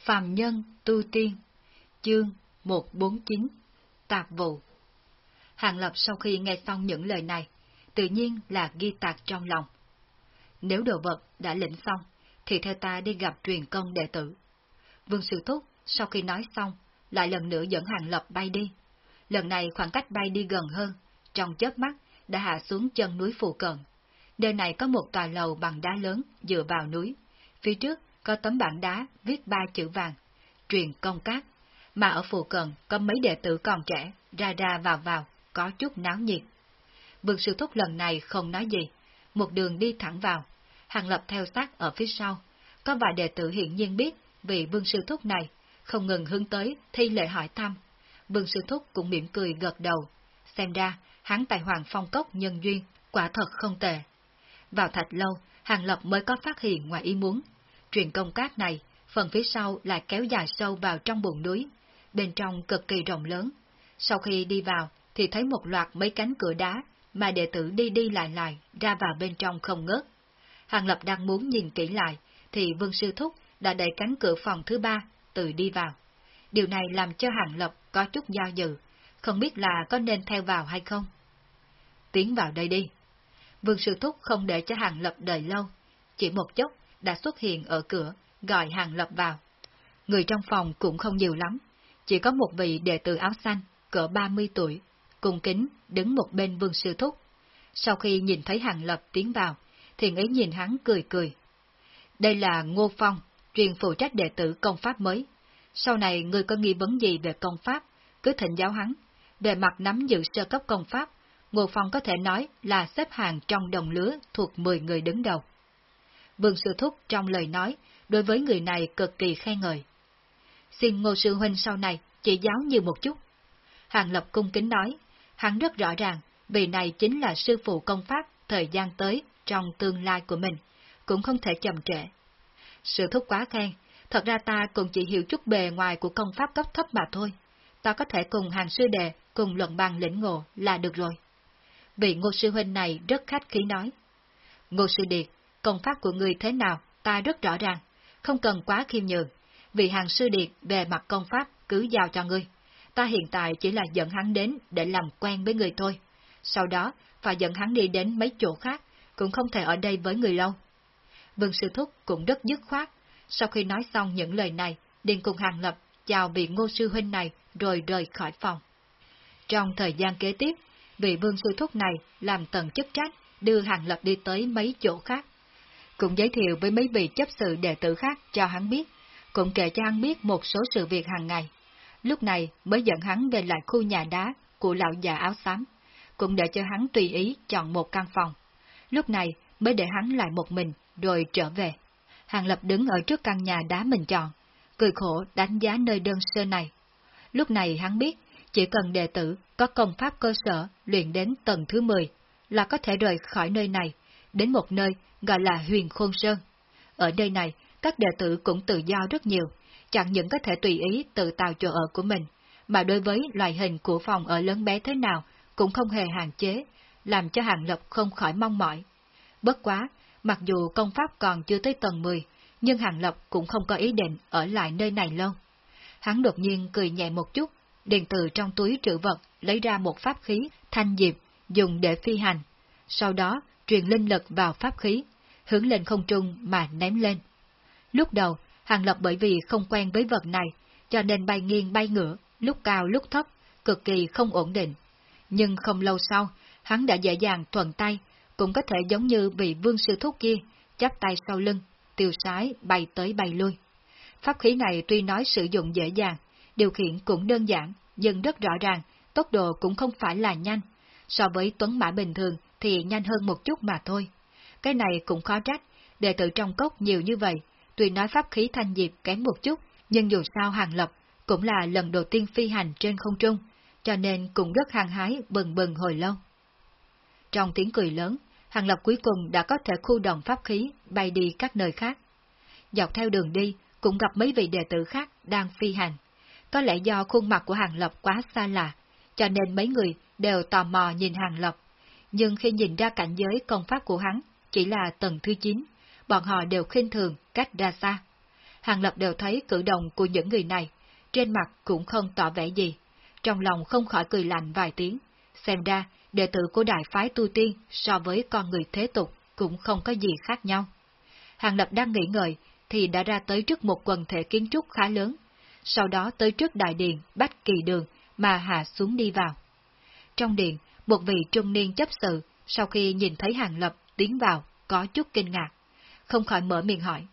Phàm Nhân Tu Tiên Chương 149 Tạp Vụ Hàng Lập sau khi nghe xong những lời này, tự nhiên là ghi tạc trong lòng. Nếu đồ vật đã lĩnh xong, thì theo ta đi gặp truyền công đệ tử. Vương Sư Thúc sau khi nói xong, lại lần nữa dẫn Hàng Lập bay đi. Lần này khoảng cách bay đi gần hơn, trong chớp mắt đã hạ xuống chân núi phù cận. Nơi này có một tòa lầu bằng đá lớn dựa vào núi. Phía trước có tấm bảng đá viết ba chữ vàng, truyền công cát, mà ở phù cận có mấy đệ tử còn trẻ, ra ra vào vào, có chút náo nhiệt. Vương Sư Thúc lần này không nói gì, một đường đi thẳng vào, Hàng Lập theo sát ở phía sau. Có vài đệ tử hiện nhiên biết vị Vương Sư Thúc này, không ngừng hướng tới thi lệ hỏi thăm. Vương Sư Thúc cũng mỉm cười gật đầu, xem ra hắn tài hoàng phong cốc nhân duyên, quả thật không tệ. Vào thạch lâu, Hàng Lập mới có phát hiện ngoài ý muốn. Truyền công cát này, phần phía sau lại kéo dài sâu vào trong bụng núi, bên trong cực kỳ rộng lớn. Sau khi đi vào, thì thấy một loạt mấy cánh cửa đá, mà đệ tử đi đi lại lại, ra vào bên trong không ngớt. Hàng Lập đang muốn nhìn kỹ lại, thì Vương Sư Thúc đã đẩy cánh cửa phòng thứ ba, tự đi vào. Điều này làm cho Hàng Lập có chút do dự, không biết là có nên theo vào hay không. Tiến vào đây đi. Vương Sư Thúc không để cho Hàng Lập đợi lâu, chỉ một chốc đã xuất hiện ở cửa, gọi Hàng Lập vào. Người trong phòng cũng không nhiều lắm, chỉ có một vị đệ tử áo xanh, cỡ 30 tuổi, cùng kính đứng một bên Vương Sư Thúc. Sau khi nhìn thấy Hàng Lập tiến vào, thiền ấy nhìn hắn cười cười. Đây là Ngô Phong, truyền phụ trách đệ tử công pháp mới. Sau này người có nghi vấn gì về công pháp, cứ thỉnh giáo hắn. Về mặt nắm giữ sơ cấp công pháp, Ngô Phong có thể nói là xếp hàng trong đồng lứa thuộc 10 người đứng đầu. Vương Sư Thúc trong lời nói, đối với người này cực kỳ khen ngợi. Xin Ngô Sư Huynh sau này chỉ giáo nhiều một chút. Hàng Lập cung kính nói, hắn rất rõ ràng, vị này chính là sư phụ công pháp thời gian tới trong tương lai của mình, cũng không thể chậm trễ. sư thúc quá khen, thật ra ta cũng chỉ hiểu chút bề ngoài của công pháp cấp thấp mà thôi. Ta có thể cùng hàng sư đệ, cùng luận bàn lĩnh ngộ là được rồi. Vị ngô sư huynh này rất khách khí nói. Ngô sư điệt, công pháp của người thế nào, ta rất rõ ràng, không cần quá khiêm nhường. vì hàng sư điệt về mặt công pháp cứ giao cho ngươi. Ta hiện tại chỉ là dẫn hắn đến để làm quen với người thôi. Sau đó, phải dẫn hắn đi đến mấy chỗ khác, cũng không thể ở đây với người lâu. Vương Sư Thúc cũng rất dứt khoát, sau khi nói xong những lời này, liền cùng Hàng Lập chào vị ngô sư huynh này rồi rời khỏi phòng. Trong thời gian kế tiếp, vị Vương Sư Thúc này làm tầng chức trách đưa Hàng Lập đi tới mấy chỗ khác. Cũng giới thiệu với mấy vị chấp sự đệ tử khác cho hắn biết, cũng kể cho hắn biết một số sự việc hàng ngày. Lúc này mới dẫn hắn về lại khu nhà đá của lão già áo xám, cũng để cho hắn tùy ý chọn một căn phòng. Lúc này mới để hắn lại một mình, rồi trở về. Hàng Lập đứng ở trước căn nhà đá mình chọn, cười khổ đánh giá nơi đơn sơ này. Lúc này hắn biết, chỉ cần đệ tử có công pháp cơ sở luyện đến tầng thứ 10 là có thể rời khỏi nơi này, đến một nơi gọi là huyền khôn sơn. Ở nơi này, các đệ tử cũng tự do rất nhiều, chẳng những có thể tùy ý tự tạo chỗ ở của mình, mà đối với loại hình của phòng ở lớn bé thế nào cũng không hề hạn chế, làm cho Hàng Lập không khỏi mong mỏi. Bất quá, mặc dù công pháp còn chưa tới tầng 10, nhưng Hàng Lập cũng không có ý định ở lại nơi này lâu. Hắn đột nhiên cười nhẹ một chút, điện từ trong túi trữ vật lấy ra một pháp khí, thanh diệp, dùng để phi hành. Sau đó, truyền linh lực vào pháp khí, hướng lên không trung mà ném lên. Lúc đầu, Hàng Lập bởi vì không quen với vật này, cho nên bay nghiêng bay ngửa, lúc cao lúc thấp, cực kỳ không ổn định. Nhưng không lâu sau, hắn đã dễ dàng thuận tay, cũng có thể giống như vị vương sư thúc kia, chắp tay sau lưng, tiêu sái bay tới bay lui. Pháp khí này tuy nói sử dụng dễ dàng, điều khiển cũng đơn giản, nhưng rất rõ ràng, tốc độ cũng không phải là nhanh. So với tuấn mã bình thường thì nhanh hơn một chút mà thôi. Cái này cũng khó trách, đệ tử trong cốc nhiều như vậy, tuy nói pháp khí thanh diệp kém một chút, nhưng dù sao hàng lập cũng là lần đầu tiên phi hành trên không trung, cho nên cũng rất hăng hái bừng bừng hồi lâu. Trong tiếng cười lớn, hàng lập cuối cùng đã có thể khu động pháp khí bay đi các nơi khác. Dọc theo đường đi, cũng gặp mấy vị đệ tử khác đang phi hành. Có lẽ do khuôn mặt của hàng lập quá xa lạ, cho nên mấy người đều tò mò nhìn hàng lập. Nhưng khi nhìn ra cảnh giới công pháp của hắn, chỉ là tầng thứ 9, bọn họ đều khinh thường cách ra xa. Hàng Lập đều thấy cử động của những người này, trên mặt cũng không tỏ vẻ gì, trong lòng không khỏi cười lạnh vài tiếng. Xem ra, đệ tử của đại phái tu tiên so với con người thế tục cũng không có gì khác nhau. Hàng Lập đang nghĩ ngợi, thì đã ra tới trước một quần thể kiến trúc khá lớn, sau đó tới trước đại điện Bách Kỳ Đường mà hạ xuống đi vào. Trong điện, một vị trung niên chấp sự, sau khi nhìn thấy Hàng Lập tiến vào, có chút kinh ngạc, không khỏi mở miệng hỏi.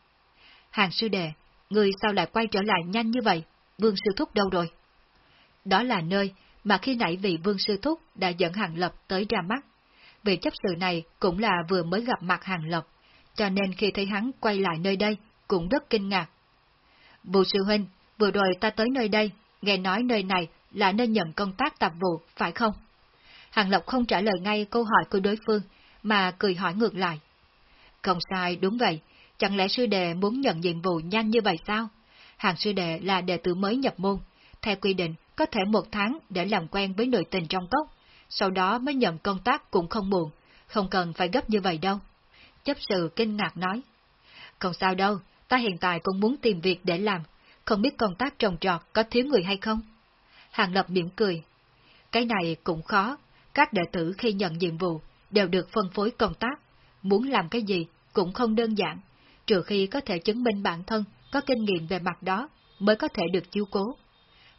Hàng sư đệ, người sao lại quay trở lại nhanh như vậy, vương sư thúc đâu rồi? Đó là nơi mà khi nãy vị vương sư thúc đã dẫn Hàng Lập tới ra mắt. Vị chấp sự này cũng là vừa mới gặp mặt Hàng Lập, cho nên khi thấy hắn quay lại nơi đây, cũng rất kinh ngạc. Vụ sư huynh, vừa rồi ta tới nơi đây, nghe nói nơi này là nơi nhận công tác tạp vụ, phải không? Hàng Lộc không trả lời ngay câu hỏi của đối phương, mà cười hỏi ngược lại. Không sai, đúng vậy. Chẳng lẽ sư đệ muốn nhận nhiệm vụ nhanh như vậy sao? Hàng sư đệ là đệ tử mới nhập môn. Theo quy định, có thể một tháng để làm quen với nội tình trong cốc, sau đó mới nhận công tác cũng không muộn, không cần phải gấp như vậy đâu. Chấp sự kinh ngạc nói. Không sao đâu, ta hiện tại cũng muốn tìm việc để làm, không biết công tác trồng trọt có thiếu người hay không? Hàng Lập mỉm cười. Cái này cũng khó, các đệ tử khi nhận nhiệm vụ đều được phân phối công tác, muốn làm cái gì cũng không đơn giản, trừ khi có thể chứng minh bản thân có kinh nghiệm về mặt đó mới có thể được chiếu cố.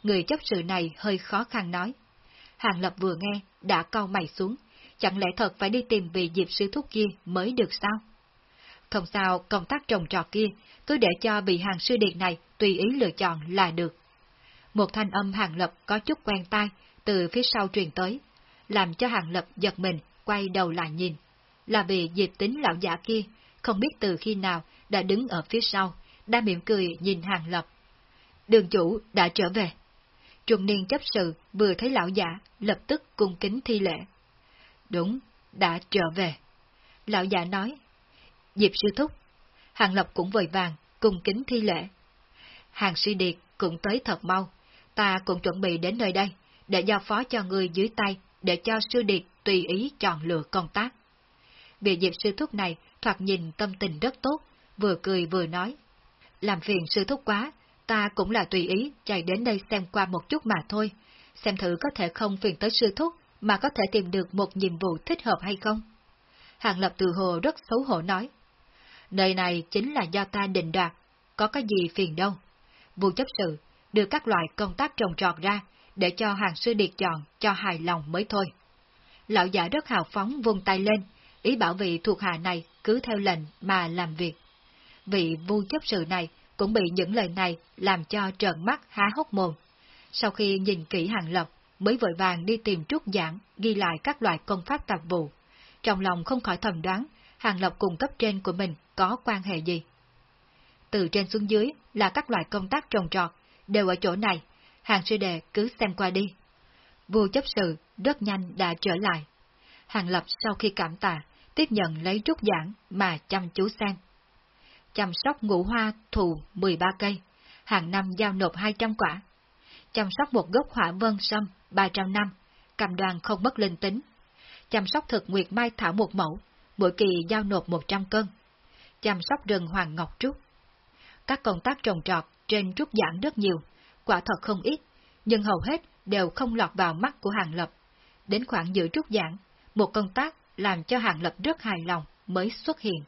Người chấp sự này hơi khó khăn nói. Hàng Lập vừa nghe, đã cau mày xuống, chẳng lẽ thật phải đi tìm vị diệp sư thúc kia mới được sao? Không sao, công tác trồng trọt kia, cứ để cho vị hàng sư điện này tùy ý lựa chọn là được. Một thanh âm hàng lập có chút quen tai, từ phía sau truyền tới, làm cho hàng lập giật mình, quay đầu lại nhìn. Là vì dịp tính lão giả kia, không biết từ khi nào đã đứng ở phía sau, đang mỉm cười nhìn hàng lập. Đường chủ đã trở về. Trung niên chấp sự vừa thấy lão giả, lập tức cung kính thi lễ. Đúng, đã trở về. Lão giả nói, Diệp sư thúc. Hàng Lập cũng vội vàng, cung kính thi lễ. Hàng suy điệt cũng tới thật mau, ta cũng chuẩn bị đến nơi đây, để giao phó cho người dưới tay, để cho sư điệt tùy ý chọn lựa công tác. Vị Diệp sư thúc này thoạt nhìn tâm tình rất tốt, vừa cười vừa nói. Làm phiền sư thúc quá, ta cũng là tùy ý chạy đến đây xem qua một chút mà thôi, xem thử có thể không phiền tới sư thúc mà có thể tìm được một nhiệm vụ thích hợp hay không. Hàng Lập từ hồ rất xấu hổ nói. Nơi này chính là do ta định đoạt, có cái gì phiền đâu. Vụ chấp sự đưa các loại công tác trồng trọt ra, để cho hàng sư điệt chọn cho hài lòng mới thôi. Lão giả rất hào phóng vung tay lên, ý bảo vị thuộc hạ này cứ theo lệnh mà làm việc. Vị vu chấp sự này cũng bị những lời này làm cho trợn mắt há hốc mồm. Sau khi nhìn kỹ hàng lập, mới vội vàng đi tìm trúc giảng, ghi lại các loại công pháp tạp vụ. Trong lòng không khỏi thầm đoán, hàng lập cùng cấp trên của mình có quan hệ gì. Từ trên xuống dưới là các loại công tác trồng trọt, đều ở chỗ này, hàng sư đệ cứ xem qua đi. Vua chấp sự rất nhanh đã trở lại. Hàng lập sau khi cảm tạ, tiếp nhận lấy trúc giảng mà chăm chú xem. Chăm sóc ngũ hoa thù 13 cây, hàng năm giao nộp 200 quả. Chăm sóc một gốc hỏa vân sâm 300 năm, cầm đoàn không mất linh tính. Chăm sóc thực nguyệt mai thảo một mẫu, mỗi kỳ giao nộp 100 cân chăm sóc rừng Hoàng Ngọc Trúc. Các công tác trồng trọt trên trúc giảng rất nhiều, quả thật không ít, nhưng hầu hết đều không lọt vào mắt của Hàng Lập. Đến khoảng giữa trúc giảng, một công tác làm cho Hàng Lập rất hài lòng mới xuất hiện.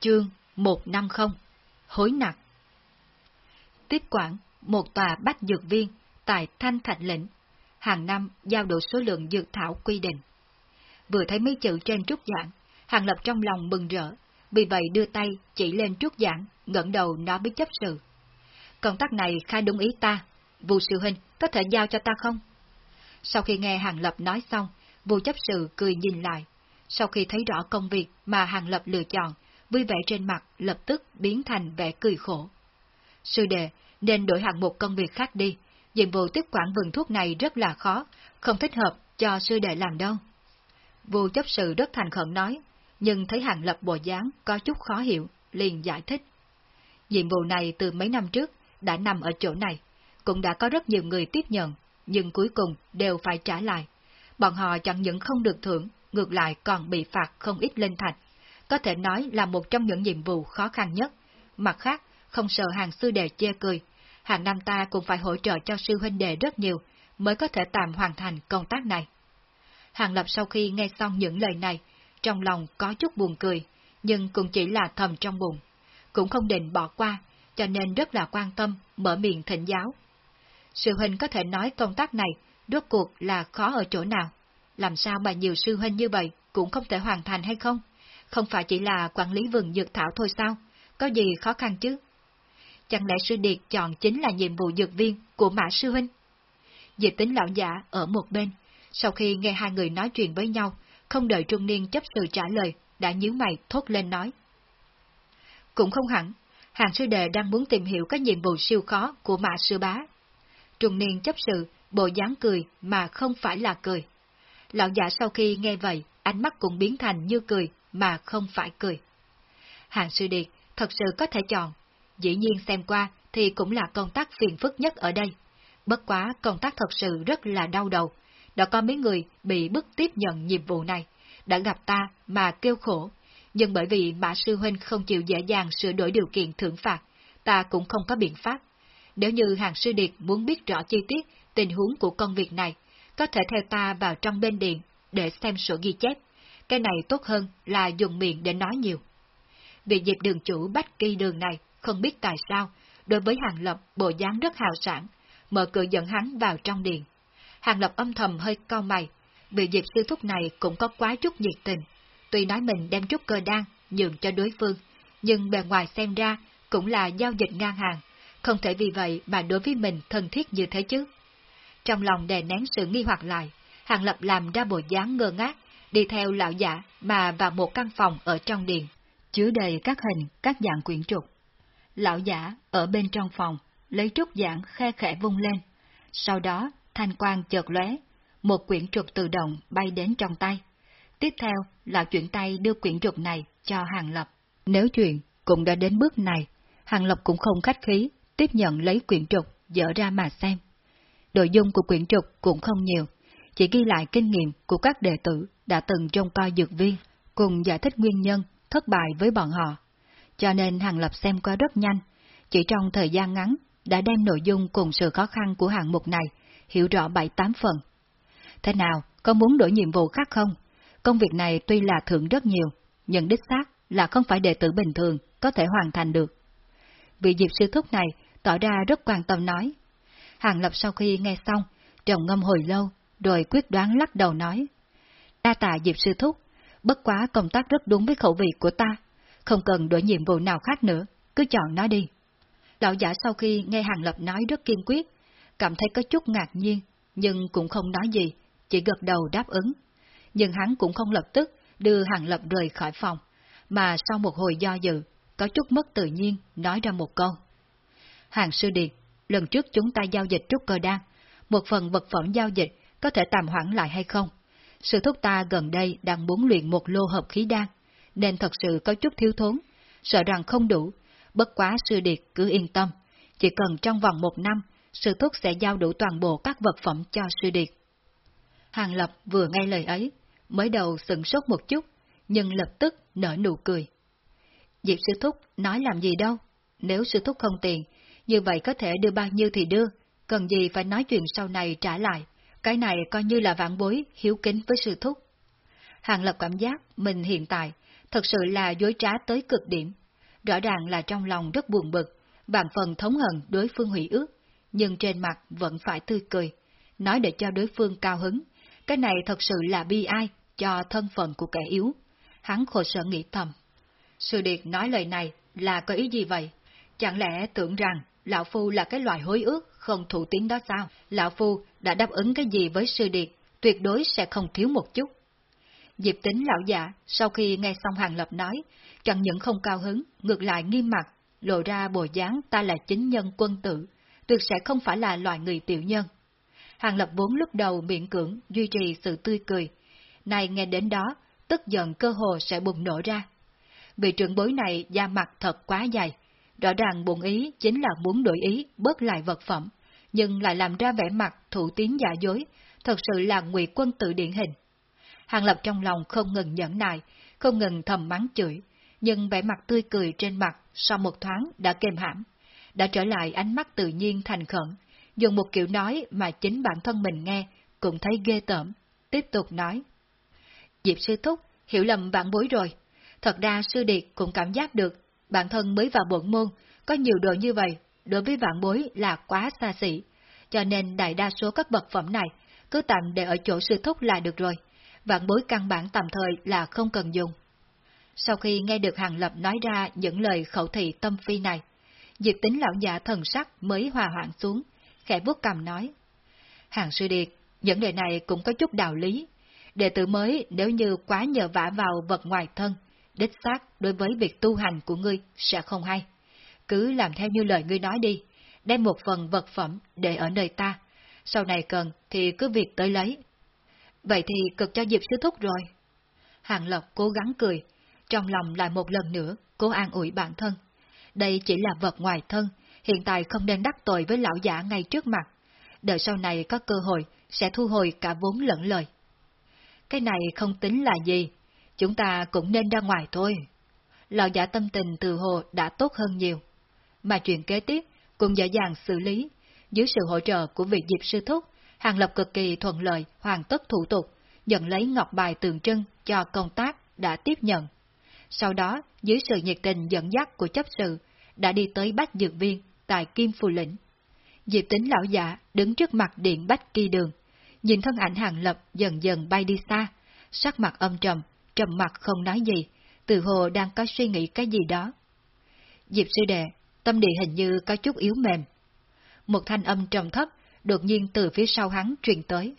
Chương 150 Hối nặng Tiếp quản một tòa bách dược viên tại Thanh Thạch Lĩnh, hàng năm giao đủ số lượng dược thảo quy định. Vừa thấy mấy chữ trên trúc giảng, Hàng Lập trong lòng mừng rỡ, vì vậy đưa tay chỉ lên trúc giảng, ngẩng đầu nói với chấp sự. Công tác này khá đúng ý ta, vụ sư huynh có thể giao cho ta không? Sau khi nghe Hàng Lập nói xong, vụ chấp sự cười nhìn lại. Sau khi thấy rõ công việc mà Hàng Lập lựa chọn, vui vẻ trên mặt lập tức biến thành vẻ cười khổ. Sư đệ, nên đổi hạng một công việc khác đi, nhiệm vụ tiếp quản vườn thuốc này rất là khó, không thích hợp cho sư đệ làm đâu. Vua chấp sự rất thành khẩn nói, nhưng thấy Hàng Lập bộ dáng có chút khó hiểu, liền giải thích. Nhiệm vụ này từ mấy năm trước đã nằm ở chỗ này, cũng đã có rất nhiều người tiếp nhận, nhưng cuối cùng đều phải trả lại. Bọn họ chẳng những không được thưởng, ngược lại còn bị phạt không ít lên thạch. Có thể nói là một trong những nhiệm vụ khó khăn nhất. Mặt khác, không sợ hàng sư đệ chê cười, hàng năm ta cũng phải hỗ trợ cho sư huynh đệ rất nhiều, mới có thể tạm hoàn thành công tác này. Hàng Lập sau khi nghe xong những lời này, trong lòng có chút buồn cười, nhưng cũng chỉ là thầm trong bụng. Cũng không định bỏ qua, cho nên rất là quan tâm, mở miệng thỉnh giáo. Sư huynh có thể nói công tác này, rốt cuộc là khó ở chỗ nào? Làm sao mà nhiều sư huynh như vậy cũng không thể hoàn thành hay không? Không phải chỉ là quản lý vườn dược thảo thôi sao? Có gì khó khăn chứ? Chẳng lẽ sư điệt chọn chính là nhiệm vụ dược viên của mã sư huynh? Diệp tính lão giả ở một bên, sau khi nghe hai người nói chuyện với nhau, không đợi trung niên chấp sự trả lời, đã nhíu mày thốt lên nói. Cũng không hẳn, hàng sư đệ đang muốn tìm hiểu các nhiệm vụ siêu khó của mã sư bá. Trung niên chấp sự, bộ dáng cười mà không phải là cười. Lão giả sau khi nghe vậy, ánh mắt cũng biến thành như cười mà không phải cười. Hàng sư điệt thật sự có thể chọn, dĩ nhiên xem qua thì cũng là công tác phiền phức nhất ở đây. Bất quá công tác thật sự rất là đau đầu, đã có mấy người bị bức tiếp nhận nhiệm vụ này, đã gặp ta mà kêu khổ, nhưng bởi vì Mã Sư Huynh không chịu dễ dàng sửa đổi điều kiện thưởng phạt, ta cũng không có biện pháp. Nếu như hàng sư điệt muốn biết rõ chi tiết tình huống của công việc này, có thể theo ta vào trong bên điện để xem sổ ghi chép. Cái này tốt hơn là dùng miệng để nói nhiều. Vị dịp đường chủ bách kỳ đường này không biết tại sao, đối với hàng lập bộ dáng rất hào sản, mở cửa dẫn hắn vào trong điện. Hàng Lập âm thầm hơi cau mày, vì dịp sư thúc này cũng có quá chút nhiệt tình. Tuy nói mình đem chút cơ đan, nhường cho đối phương, nhưng bề ngoài xem ra cũng là giao dịch ngang hàng, không thể vì vậy mà đối với mình thân thiết như thế chứ. Trong lòng đè nén sự nghi hoặc lại, Hàng Lập làm ra bộ dáng ngơ ngác, đi theo lão giả mà vào một căn phòng ở trong điện, chứa đầy các hình, các dạng quyển trục. Lão giả ở bên trong phòng, lấy trúc dạng khe khẽ vung lên. Sau đó thanh quang chợt lóe, một quyển trục tự động bay đến trong tay. Tiếp theo là chuyển tay đưa quyển trục này cho Hàng Lập. Nếu chuyện cũng đã đến bước này, Hàng Lập cũng không khách khí, tiếp nhận lấy quyển trục, dở ra mà xem. Nội dung của quyển trục cũng không nhiều, chỉ ghi lại kinh nghiệm của các đệ tử đã từng trông coi dược viên, cùng giải thích nguyên nhân thất bại với bọn họ. Cho nên Hàng Lập xem qua rất nhanh, chỉ trong thời gian ngắn đã đem nội dung cùng sự khó khăn của hạng mục này hiểu rõ bảy tám phần. Thế nào, có muốn đổi nhiệm vụ khác không? Công việc này tuy là thưởng rất nhiều, nhưng đích xác là không phải đệ tử bình thường có thể hoàn thành được. Vị Diệp sư thúc này tỏ ra rất quan tâm nói. Hàng Lập sau khi nghe xong, trầm ngâm hồi lâu, rồi quyết đoán lắc đầu nói. Đa tạ Diệp sư thúc, bất quá công tác rất đúng với khẩu vị của ta, không cần đổi nhiệm vụ nào khác nữa, cứ chọn nó đi. Lão giả sau khi nghe Hàng Lập nói rất kiên quyết, cảm thấy có chút ngạc nhiên, nhưng cũng không nói gì, chỉ gật đầu đáp ứng. Nhưng hắn cũng không lập tức đưa Hàng Lập rời khỏi phòng, mà sau một hồi do dự, có chút mất tự nhiên, nói ra một câu. Hàng sư điệt, lần trước chúng ta giao dịch trúc cơ đan, một phần vật phẩm giao dịch có thể tạm hoãn lại hay không? Sự thúc ta gần đây đang muốn luyện một lô hợp khí đan, nên thật sự có chút thiếu thốn, sợ rằng không đủ, bất quá sư điệt cứ yên tâm, chỉ cần trong vòng một năm sư thúc sẽ giao đủ toàn bộ các vật phẩm cho sư điệt. Hàng Lập vừa nghe lời ấy, mới đầu sừng sốt một chút, nhưng lập tức nở nụ cười. Diệp sư thúc nói làm gì đâu, nếu sư thúc không tiền, như vậy có thể đưa bao nhiêu thì đưa, cần gì phải nói chuyện sau này trả lại, cái này coi như là vạn bối, hiếu kính với sư thúc. Hàng Lập cảm giác mình hiện tại thật sự là dối trá tới cực điểm, rõ ràng là trong lòng rất buồn bực, vạn phần thống hận đối phương hủy ước, nhưng trên mặt vẫn phải tươi cười, nói để cho đối phương cao hứng. Cái này thật sự là bi ai cho thân phận của kẻ yếu. Hắn khổ sở nghĩ thầm. Sư Điệt nói lời này là có ý gì vậy? Chẳng lẽ tưởng rằng Lão Phu là cái loại hối ước không thủ tín đó sao? Lão Phu đã đáp ứng cái gì với Sư Điệt, tuyệt đối sẽ không thiếu một chút. Diệp tính lão giả, sau khi nghe xong Hàng Lập nói, chẳng những không cao hứng, ngược lại nghiêm mặt, lộ ra bộ dáng ta là chính nhân quân tử, tuyệt sẽ không phải là loại người tiểu nhân. Hàng Lập vốn lúc đầu miệng cưỡng duy trì sự tươi cười, nay nghe đến đó, tức giận cơ hồ sẽ bùng nổ ra. Vị trưởng bối này da mặt thật quá dày, rõ ràng bụng ý chính là muốn đổi ý bớt lại vật phẩm, nhưng lại làm ra vẻ mặt thủ tín giả dối, thật sự là ngụy quân tự điển hình. Hàng Lập trong lòng không ngừng nhẫn nại, không ngừng thầm mắng chửi, nhưng vẻ mặt tươi cười trên mặt sau một thoáng đã kềm hãm, đã trở lại ánh mắt tự nhiên thành khẩn, dùng một kiểu nói mà chính bản thân mình nghe cũng thấy ghê tởm, tiếp tục nói. Diệp sư thúc, hiểu lầm bạn bối rồi. Thật ra sư điệt cũng cảm giác được, bản thân mới vào bổn môn, có nhiều đồ như vậy, đối với bạn bối là quá xa xỉ, cho nên đại đa số các bậc phẩm này cứ tạm để ở chỗ sư thúc là được rồi, vạn bối căn bản tạm thời là không cần dùng. Sau khi nghe được Hàng Lập nói ra những lời khẩu thị tâm phi này, Diệp tính lão giả thần sắc mới hòa hoãn xuống, khẽ vuốt cầm nói. Hàng sư điệt, những đề này cũng có chút đạo lý. Đệ tử mới nếu như quá nhờ vả vào vật ngoài thân, đích xác đối với việc tu hành của ngươi sẽ không hay. Cứ làm theo như lời ngươi nói đi, đem một phần vật phẩm để ở nơi ta. Sau này cần thì cứ việc tới lấy. Vậy thì cực cho dịp sư thúc rồi. Hàng Lộc cố gắng cười, trong lòng lại một lần nữa cố an ủi bản thân. Đây chỉ là vật ngoài thân, hiện tại không nên đắc tội với lão giả ngay trước mặt. Đợi sau này có cơ hội sẽ thu hồi cả vốn lẫn lời. Cái này không tính là gì, chúng ta cũng nên ra ngoài thôi. Lão giả tâm tình từ hồ đã tốt hơn nhiều. Mà chuyện kế tiếp cũng dễ dàng xử lý. Dưới sự hỗ trợ của vị diệp sư thúc, Hàng Lập cực kỳ thuận lợi hoàn tất thủ tục, nhận lấy ngọc bài tượng trưng cho công tác đã tiếp nhận. Sau đó, dưới sự nhiệt tình dẫn dắt của chấp sự, đã đi tới Bách Dược Viên tại Kim Phù Lĩnh. Diệp tính lão giả đứng trước mặt điện Bách Kỳ Đường, nhìn thân ảnh Hàng Lập dần dần bay đi xa, sắc mặt âm trầm, trầm mặt không nói gì, từ hồ đang có suy nghĩ cái gì đó. Diệp sư đệ, tâm địa hình như có chút yếu mềm. Một thanh âm trầm thấp, đột nhiên từ phía sau hắn truyền tới.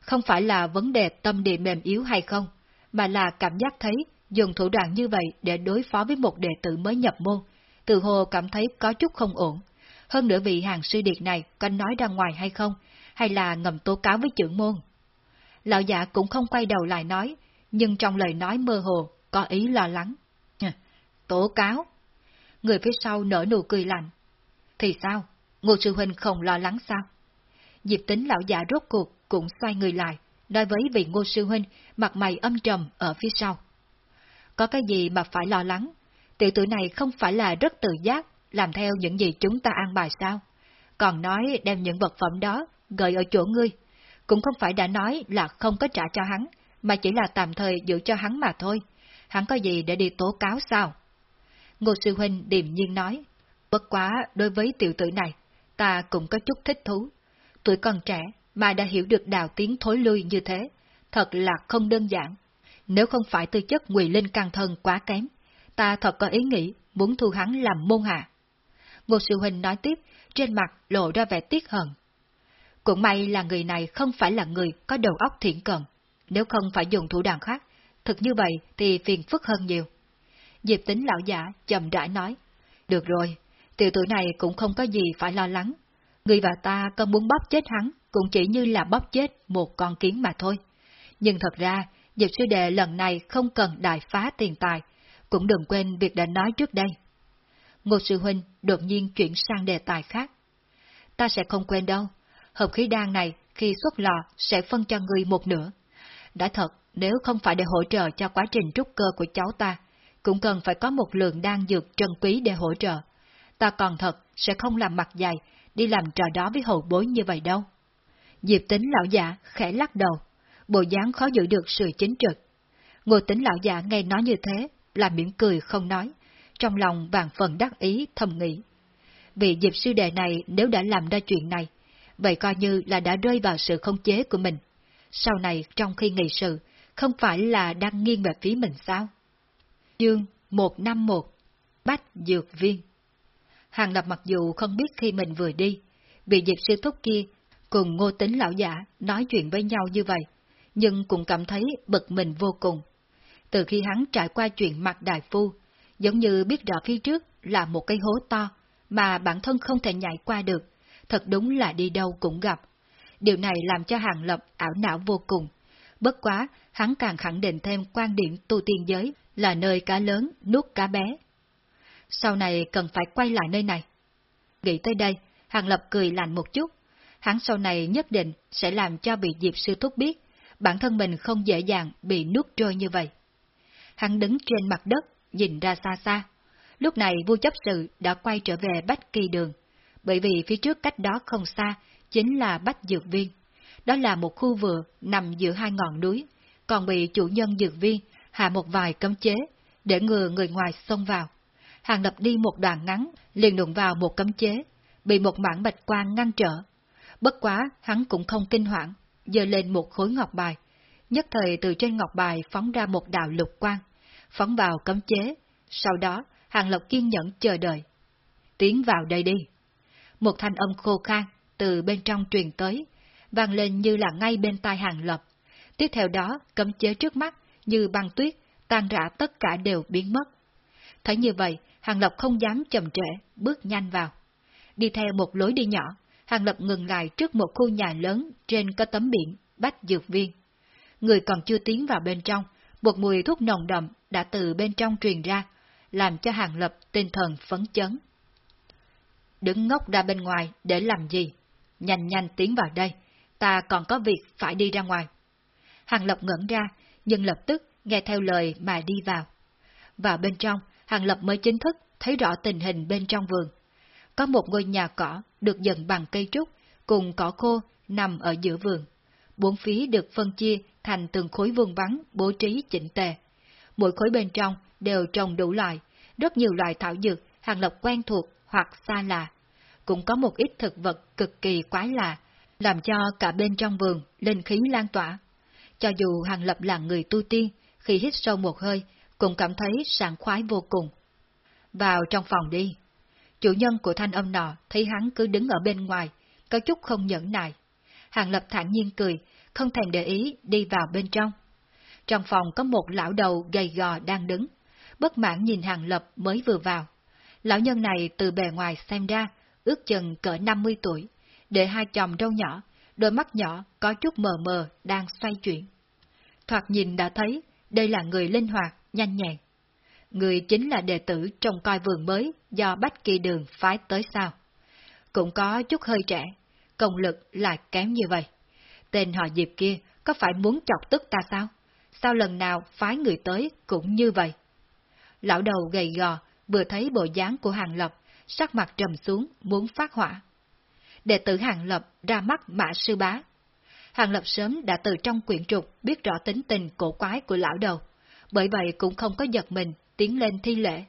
Không phải là vấn đề tâm địa mềm yếu hay không, mà là cảm giác thấy dùng thủ đoạn như vậy để đối phó với một đệ tử mới nhập môn, từ hồ cảm thấy có chút không ổn. Hơn nữa vị hàng sư điệt này có nói ra ngoài hay không, hay là ngầm tố cáo với trưởng môn. Lão giả cũng không quay đầu lại nói, nhưng trong lời nói mơ hồ, có ý lo lắng. Tố cáo? Người phía sau nở nụ cười lạnh. Thì sao? Ngô Sư Huynh không lo lắng sao? Diệp tính lão giả rốt cuộc cũng xoay người lại, nói với vị Ngô Sư Huynh mặt mày âm trầm ở phía sau. Có cái gì mà phải lo lắng? Tiểu tử này không phải là rất tự giác, làm theo những gì chúng ta an bài sao? Còn nói đem những vật phẩm đó gợi ở chỗ ngươi, cũng không phải đã nói là không có trả cho hắn, mà chỉ là tạm thời giữ cho hắn mà thôi. Hắn có gì để đi tố cáo sao? Ngô Sư Huynh điềm nhiên nói, bất quá đối với tiểu tử này, ta cũng có chút thích thú. Tuổi còn trẻ mà đã hiểu được đào tiếng thối lui như thế, thật là không đơn giản. Nếu không phải tư chất ngụy linh căn thân quá kém, ta thật có ý nghĩ muốn thu hắn làm môn hạ. Ngô Sư Huynh nói tiếp, trên mặt lộ ra vẻ tiếc hận. Cũng may là người này không phải là người có đầu óc thiện cận, nếu không phải dùng thủ đoạn khác, thực như vậy thì phiền phức hơn nhiều. Diệp tính lão giả chậm rãi nói, được rồi, tiểu tử này cũng không có gì phải lo lắng. Người và ta có muốn bóp chết hắn cũng chỉ như là bóp chết một con kiến mà thôi. Nhưng thật ra, Diệp sư đệ lần này không cần đại phá tiền tài, cũng đừng quên việc đã nói trước đây. Ngô sư huynh đột nhiên chuyển sang đề tài khác. Ta sẽ không quên đâu, hợp khí đan này khi xuất lò sẽ phân cho người một nửa. Đã thật, nếu không phải để hỗ trợ cho quá trình trúc cơ của cháu ta, cũng cần phải có một lượng đan dược trân quý để hỗ trợ. Ta còn thật sẽ không làm mặt dày, đi làm trò đó với hậu bối như vậy đâu. Diệp tính lão giả khẽ lắc đầu, bộ dáng khó giữ được sự chính trực. Ngô tính lão giả nghe nói như thế, là miệng cười không nói, trong lòng vàng phần đắc ý thầm nghĩ. Vị Diệp sư đệ này nếu đã làm ra chuyện này, vậy coi như là đã rơi vào sự không chế của mình. Sau này trong khi nghị sự, không phải là đang nghiêng về phía mình sao? Chương 151 Bách Dược Viên Hàng Lập mặc dù không biết khi mình vừa đi, bị diệp sư thúc kia cùng ngô tính lão giả nói chuyện với nhau như vậy, nhưng cũng cảm thấy bực mình vô cùng. Từ khi hắn trải qua chuyện mặt đại phu, giống như biết rõ phía trước là một cái hố to, mà bản thân không thể nhảy qua được, thật đúng là đi đâu cũng gặp. Điều này làm cho Hàng Lập ảo não vô cùng. Bất quá, hắn càng khẳng định thêm quan điểm tu tiên giới là nơi cá lớn nuốt cá bé. Sau này cần phải quay lại nơi này. Nghĩ tới đây, Hàng Lập cười lạnh một chút. Hắn sau này nhất định sẽ làm cho bị Diệp Sư Thúc biết, bản thân mình không dễ dàng bị nuốt trôi như vậy. Hắn đứng trên mặt đất, nhìn ra xa xa. Lúc này vua chấp sự đã quay trở về Bách Kỳ Đường, bởi vì phía trước cách đó không xa chính là Bách Dược Viên. Đó là một khu vựa nằm giữa hai ngọn núi, còn bị chủ nhân dược viên hạ một vài cấm chế để ngừa người ngoài xông vào. Hàng Lập đi một đoạn ngắn, liền đụng vào một cấm chế, bị một mảng bạch quang ngăn trở. Bất quá, hắn cũng không kinh hoảng, giơ lên một khối ngọc bài. Nhất thời từ trên ngọc bài phóng ra một đạo lục quang, phóng vào cấm chế. Sau đó, Hàng Lập kiên nhẫn chờ đợi. Tiến vào đây đi. Một thanh âm khô khan từ bên trong truyền tới, vang lên như là ngay bên tai Hàng Lập. Tiếp theo đó, cấm chế trước mắt, như băng tuyết, tan rã tất cả đều biến mất. Thấy như vậy, Hàng Lập không dám chậm trễ, bước nhanh vào. Đi theo một lối đi nhỏ, Hàng Lập ngừng lại trước một khu nhà lớn trên có tấm biển, bách dược viên. Người còn chưa tiến vào bên trong, một mùi thuốc nồng đậm đã từ bên trong truyền ra, làm cho Hàng Lập tinh thần phấn chấn. Đứng ngốc ra bên ngoài để làm gì? Nhanh nhanh tiến vào đây, ta còn có việc phải đi ra ngoài. Hàng Lập ngẩn ra, nhưng lập tức nghe theo lời mà đi vào. Vào bên trong, Hàng Lập mới chính thức thấy rõ tình hình bên trong vườn. Có một ngôi nhà cỏ được dựng bằng cây trúc, cùng cỏ khô nằm ở giữa vườn. Bốn phía được phân chia thành từng khối vuông vắn bố trí chỉnh tề. Mỗi khối bên trong đều trồng đủ loại, rất nhiều loại thảo dược Hàng Lập quen thuộc hoặc xa lạ. Cũng có một ít thực vật cực kỳ quái lạ, làm cho cả bên trong vườn linh khí lan tỏa. Cho dù Hàng Lập là người tu tiên, khi hít sâu một hơi, cũng cảm thấy sảng khoái vô cùng. Vào trong phòng đi. Chủ nhân của thanh âm nọ thấy hắn cứ đứng ở bên ngoài, có chút không nhẫn nại. Hàng Lập thản nhiên cười, không thèm để ý đi vào bên trong. Trong phòng có một lão đầu gầy gò đang đứng, bất mãn nhìn Hàng Lập mới vừa vào. Lão nhân này từ bề ngoài xem ra, ước chừng cỡ 50 tuổi, để hai chòm râu nhỏ, đôi mắt nhỏ có chút mờ mờ đang xoay chuyển. Thoạt nhìn đã thấy đây là người linh hoạt, nhanh nhẹn. Người chính là đệ tử trông coi vườn mới do Bách Kỳ Đường phái tới sao. Cũng có chút hơi trẻ, công lực lại kém như vậy. Tên họ Diệp kia có phải muốn chọc tức ta sao? Sao lần nào phái người tới cũng như vậy? Lão đầu gầy gò, vừa thấy bộ dáng của Hàng Lập, sắc mặt trầm xuống, muốn phát hỏa. Đệ tử Hàng Lập ra mắt Mã Sư Bá. Hàng Lập sớm đã từ trong quyển trục biết rõ tính tình cổ quái của lão đầu, bởi vậy cũng không có giật mình tiến lên thi lễ.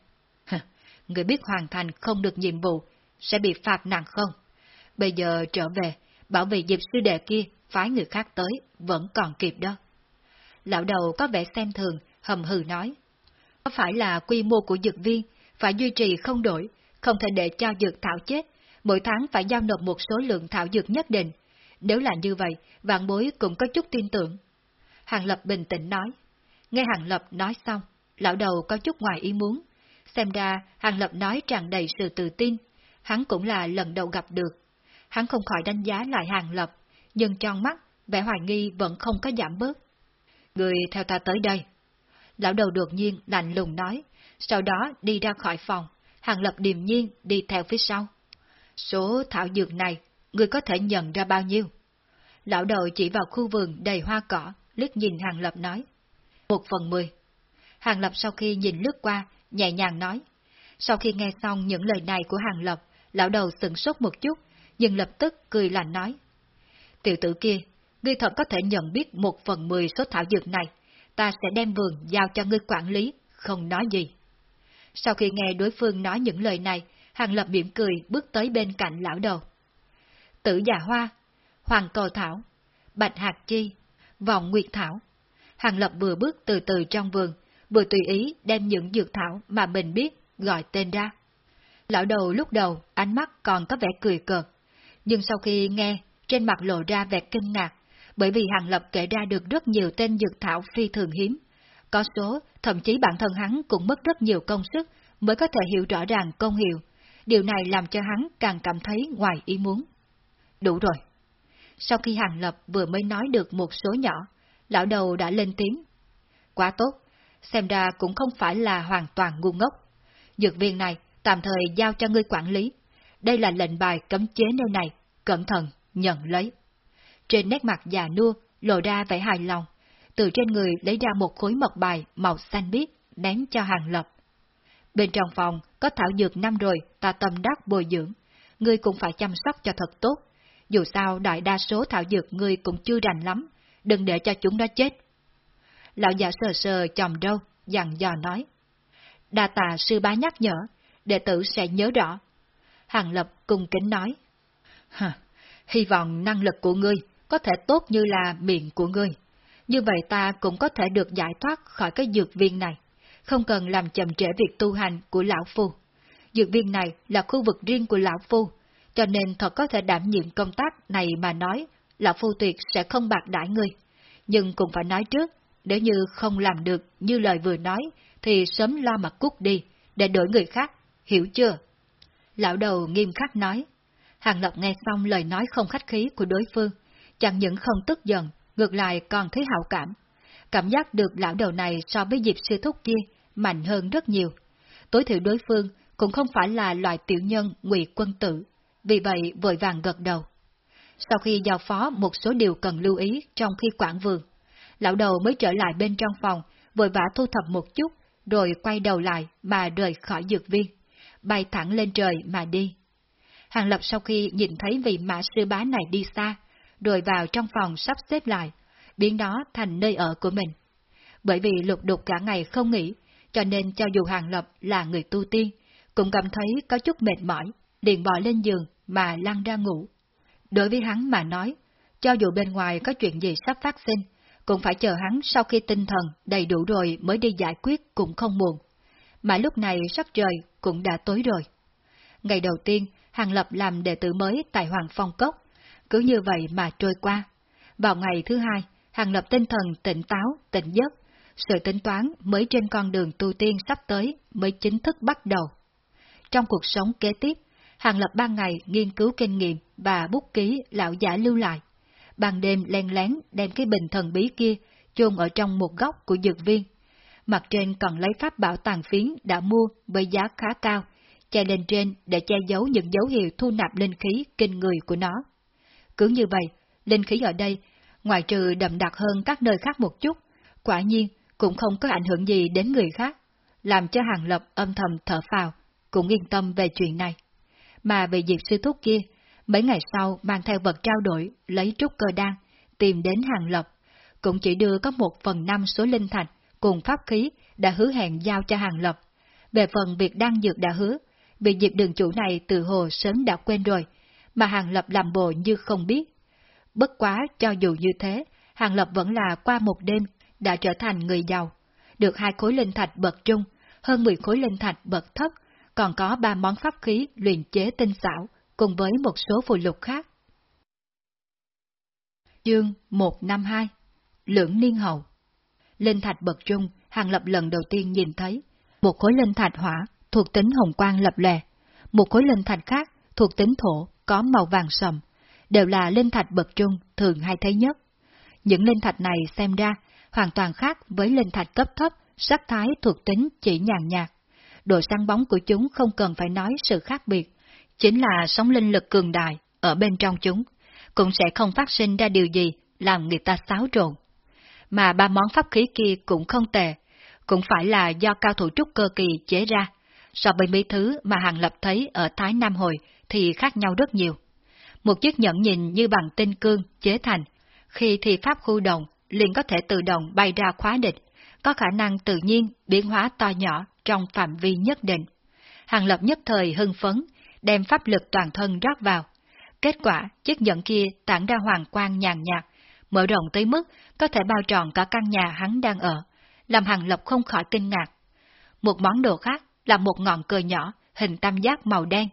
Người biết hoàn thành không được nhiệm vụ, sẽ bị phạt nặng không? Bây giờ trở về, bảo vệ dịp sư đệ kia phái người khác tới, vẫn còn kịp đó. Lão đầu có vẻ xem thường, hầm hừ nói. Có phải là quy mô của dược viên phải duy trì không đổi, không thể để cho dược thảo chết, mỗi tháng phải giao nộp một số lượng thảo dược nhất định. Nếu là như vậy, vạn bối cũng có chút tin tưởng. Hàng Lập bình tĩnh nói. Nghe Hàng Lập nói xong, lão đầu có chút ngoài ý muốn. Xem ra, Hàng Lập nói tràn đầy sự tự tin, hắn cũng là lần đầu gặp được. Hắn không khỏi đánh giá lại Hàng Lập, nhưng trong mắt, vẻ hoài nghi vẫn không có giảm bớt. Người theo ta tới đây. Lão đầu đột nhiên lạnh lùng nói, sau đó đi ra khỏi phòng, Hàng Lập điềm nhiên đi theo phía sau. Số thảo dược này, người có thể nhận ra bao nhiêu? Lão đầu chỉ vào khu vườn đầy hoa cỏ, liếc nhìn Hàng Lập nói. Một phần mười. Hàng Lập sau khi nhìn lướt qua, nhẹ nhàng nói. Sau khi nghe xong những lời này của Hàng Lập, lão đầu sững sốt một chút, nhưng lập tức cười lạnh nói. Tiểu tử kia, ngươi thật có thể nhận biết một phần mười số thảo dược này, ta sẽ đem vườn giao cho ngươi quản lý, không nói gì. Sau khi nghe đối phương nói những lời này, Hàng Lập mỉm cười bước tới bên cạnh lão đầu. Tử già hoa, hoàng cầu thảo, bạch hạt chi, vòng nguyệt thảo. Hàng Lập vừa bước từ từ trong vườn, vừa tùy ý đem những dược thảo mà mình biết gọi tên ra. Lão đầu lúc đầu ánh mắt còn có vẻ cười cợt, nhưng sau khi nghe, trên mặt lộ ra vẻ kinh ngạc, bởi vì Hàng Lập kể ra được rất nhiều tên dược thảo phi thường hiếm. Có số, thậm chí bản thân hắn cũng mất rất nhiều công sức mới có thể hiểu rõ ràng công hiệu. Điều này làm cho hắn càng cảm thấy ngoài ý muốn. Đủ rồi. Sau khi Hàng Lập vừa mới nói được một số nhỏ, lão đầu đã lên tiếng. Quá tốt, xem ra cũng không phải là hoàn toàn ngu ngốc. Dược viên này tạm thời giao cho ngươi quản lý. Đây là lệnh bài cấm chế nơi này, cẩn thận, nhận lấy. Trên nét mặt già nua, lộ ra vẻ hài lòng, từ trên người lấy ra một khối mật bài màu xanh biếc, ném cho Hàng Lập. Bên trong phòng có thảo dược năm rồi, ta tâm đắc bồi dưỡng. Ngươi cũng phải chăm sóc cho thật tốt. Dù sao đại đa số thảo dược ngươi cũng chưa rành lắm, đừng để cho chúng nó chết. Lão già sờ sờ chòm râu, dặn dò nói. Đa tà sư bá nhắc nhở, đệ tử sẽ nhớ rõ. Hàng Lập cung kính nói. Hả, hy vọng năng lực của ngươi có thể tốt như là miệng của ngươi. Như vậy ta cũng có thể được giải thoát khỏi cái dược viên này, không cần làm chậm trễ việc tu hành của Lão Phu. Dược viên này là khu vực riêng của Lão Phu, cho nên thật có thể đảm nhiệm công tác này mà nói, Lão Phu tuyệt sẽ không bạc đãi ngươi. Nhưng cũng phải nói trước, nếu như không làm được như lời vừa nói, thì sớm lo mặt cút đi, để đổi người khác, hiểu chưa? Lão đầu nghiêm khắc nói. Hàng Lập nghe xong lời nói không khách khí của đối phương, chẳng những không tức giận, ngược lại còn thấy hảo cảm. Cảm giác được lão đầu này so với dịp sư thúc kia mạnh hơn rất nhiều. Tối thiểu đối phương cũng không phải là loại tiểu nhân ngụy quân tử, vì vậy vội vàng gật đầu. Sau khi giao phó một số điều cần lưu ý trong khi quản vườn, lão đầu mới trở lại bên trong phòng, vội vã thu thập một chút, rồi quay đầu lại mà rời khỏi dược viên, bay thẳng lên trời mà đi. Hàng Lập sau khi nhìn thấy vị mã sư bá này đi xa, rồi vào trong phòng sắp xếp lại, biến đó thành nơi ở của mình. Bởi vì lục đục cả ngày không nghỉ, cho nên cho dù Hàng Lập là người tu tiên, cũng cảm thấy có chút mệt mỏi, liền bò lên giường mà lăn ra ngủ. Đối với hắn mà nói, cho dù bên ngoài có chuyện gì sắp phát sinh, cũng phải chờ hắn sau khi tinh thần đầy đủ rồi mới đi giải quyết cũng không muộn. Mà lúc này sắp trời cũng đã tối rồi. Ngày đầu tiên, Hàng Lập làm đệ tử mới tại Hoàng Phong Cốc, cứ như vậy mà trôi qua. Vào ngày thứ hai, Hàng Lập tinh thần tỉnh táo, tỉnh giấc, sự tính toán mới trên con đường tu tiên sắp tới mới chính thức bắt đầu. Trong cuộc sống kế tiếp, Hàng Lập ban ngày nghiên cứu kinh nghiệm và bút ký lão giả lưu lại. Ban đêm len lén đem cái bình thần bí kia chôn ở trong một góc của dược viên. Mặt trên còn lấy pháp bảo tàn phiến đã mua với giá khá cao, che lên trên để che giấu những dấu hiệu thu nạp linh khí kinh người của nó. Cứ như vậy, linh khí ở đây, ngoài trừ đậm đặc hơn các nơi khác một chút, quả nhiên cũng không có ảnh hưởng gì đến người khác, làm cho Hàng Lập âm thầm thở phào, cũng yên tâm về chuyện này. Mà về việc Sư Thúc kia, mấy ngày sau mang theo vật trao đổi, lấy trúc cơ đan, tìm đến Hàng Lập, cũng chỉ đưa có một phần năm số linh thạch cùng pháp khí đã hứa hẹn giao cho Hàng Lập. Về phần việc đan dược đã hứa, vị dịp đường chủ này từ hồ sớm đã quên rồi, mà Hàng Lập làm bộ như không biết. Bất quá cho dù như thế, Hàng Lập vẫn là qua một đêm đã trở thành người giàu, được hai khối linh thạch bậc trung, hơn 10 khối linh thạch bậc thấp, còn có ba món pháp khí luyện chế tinh xảo, cùng với một số phụ lục khác. Chương 152 Lưỡng Niên Hậu. Linh thạch bậc trung, Hàng Lập lần đầu tiên nhìn thấy, một khối linh thạch hỏa thuộc tính hồng quang lập lè, một khối linh thạch khác thuộc tính thổ có màu vàng sầm, đều là linh thạch bậc trung thường hay thấy nhất. Những linh thạch này xem ra hoàn toàn khác với linh thạch cấp thấp, sắc thái thuộc tính chỉ nhàn nhạt. Độ sáng bóng của chúng không cần phải nói sự khác biệt, chính là sóng linh lực cường đại ở bên trong chúng, cũng sẽ không phát sinh ra điều gì làm người ta xáo trộn. Mà ba món pháp khí kia cũng không tệ, cũng phải là do cao thủ trúc cơ kỳ chế ra, so với mấy thứ mà Hàng Lập thấy ở Thái Nam Hồi thì khác nhau rất nhiều. Một chiếc nhẫn nhìn như bằng tinh cương chế thành, khi thi pháp khu động liền có thể tự động bay ra khóa địch, có khả năng tự nhiên biến hóa to nhỏ trong phạm vi nhất định. Hàng Lập nhất thời hưng phấn, đem pháp lực toàn thân rót vào. Kết quả, chiếc nhẫn kia tản ra hoàng quang nhàn nhạt, mở rộng tới mức có thể bao trọn cả căn nhà hắn đang ở, làm Hàng Lập không khỏi kinh ngạc. Một món đồ khác là một ngọn cờ nhỏ, hình tam giác màu đen.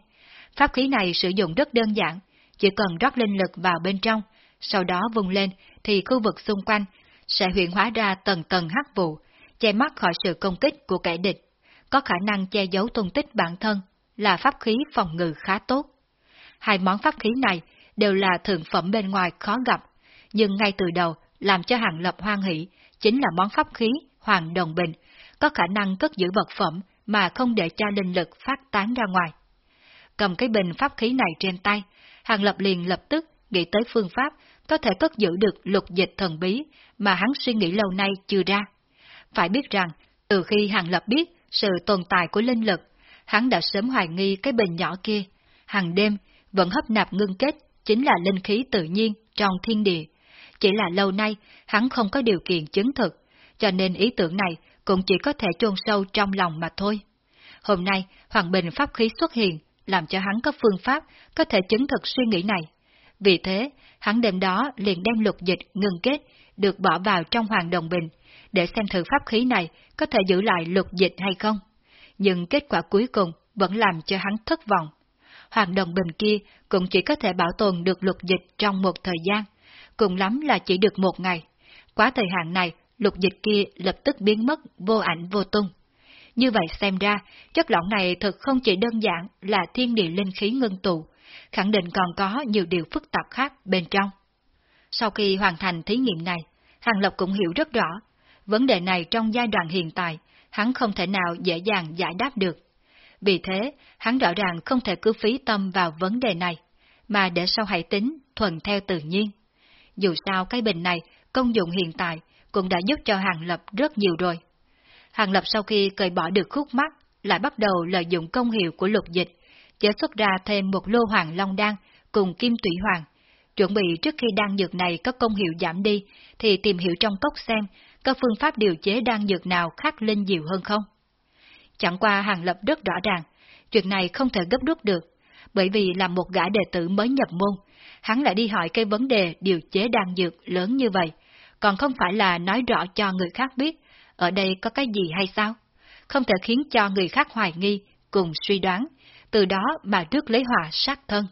Pháp khí này sử dụng rất đơn giản, chỉ cần rót linh lực vào bên trong, sau đó vùng lên thì khu vực xung quanh sẽ huyện hóa ra tầng tầng hắc vụ, che mắt khỏi sự công kích của kẻ địch, có khả năng che giấu tung tích bản thân, là pháp khí phòng ngự khá tốt. Hai món pháp khí này đều là thượng phẩm bên ngoài khó gặp, nhưng ngay từ đầu làm cho hàng lập hoan hỷ chính là món pháp khí hoàng đồng bình, có khả năng cất giữ vật phẩm mà không để cho linh lực phát tán ra ngoài. Cầm cái bình pháp khí này trên tay, hàng lập liền lập tức nghĩ tới phương pháp có thể cất giữ được lục dịch thần bí mà hắn suy nghĩ lâu nay chưa ra. Phải biết rằng, từ khi Hàng Lập biết sự tồn tại của linh lực, hắn đã sớm hoài nghi cái bình nhỏ kia, hàng đêm vẫn hấp nạp ngưng kết chính là linh khí tự nhiên trong thiên địa. Chỉ là lâu nay hắn không có điều kiện chứng thực, cho nên ý tưởng này cũng chỉ có thể chôn sâu trong lòng mà thôi. Hôm nay, Hoàng Bình pháp khí xuất hiện, làm cho hắn có phương pháp có thể chứng thực suy nghĩ này. Vì thế, hắn đêm đó liền đem lục dịch ngừng kết được bỏ vào trong Hoàng Đồng Bình, để xem thử pháp khí này có thể giữ lại lục dịch hay không. Nhưng kết quả cuối cùng vẫn làm cho hắn thất vọng. Hoàng Đồng Bình kia cũng chỉ có thể bảo tồn được lục dịch trong một thời gian, cùng lắm là chỉ được một ngày. Quá thời hạn này, lục dịch kia lập tức biến mất vô ảnh vô tung. Như vậy xem ra, chất lỏng này thực không chỉ đơn giản là thiên địa linh khí ngưng tụ, khẳng định còn có nhiều điều phức tạp khác bên trong. Sau khi hoàn thành thí nghiệm này, Hàng Lập cũng hiểu rất rõ, vấn đề này trong giai đoạn hiện tại, hắn không thể nào dễ dàng giải đáp được. Vì thế, hắn rõ ràng không thể cứ phí tâm vào vấn đề này, mà để sau hãy tính, thuận theo tự nhiên. Dù sao cái bình này, công dụng hiện tại cũng đã giúp cho Hàng Lập rất nhiều rồi. Hàng Lập sau khi cởi bỏ được khúc mắt, lại bắt đầu lợi dụng công hiệu của lục dịch, chế xuất ra thêm một lô hoàng long đan cùng kim tủy hoàng, chuẩn bị trước khi đan dược này có công hiệu giảm đi, thì tìm hiểu trong cốc xem có phương pháp điều chế đan dược nào khác linh diệu hơn không. Chẳng qua Hàng Lập rất rõ ràng, chuyện này không thể gấp rút được, bởi vì là một gã đệ tử mới nhập môn, hắn lại đi hỏi cái vấn đề điều chế đan dược lớn như vậy, còn không phải là nói rõ cho người khác biết, ở đây có cái gì hay sao? Không thể khiến cho người khác hoài nghi, cùng suy đoán, từ đó mà rước lấy họa sát thân.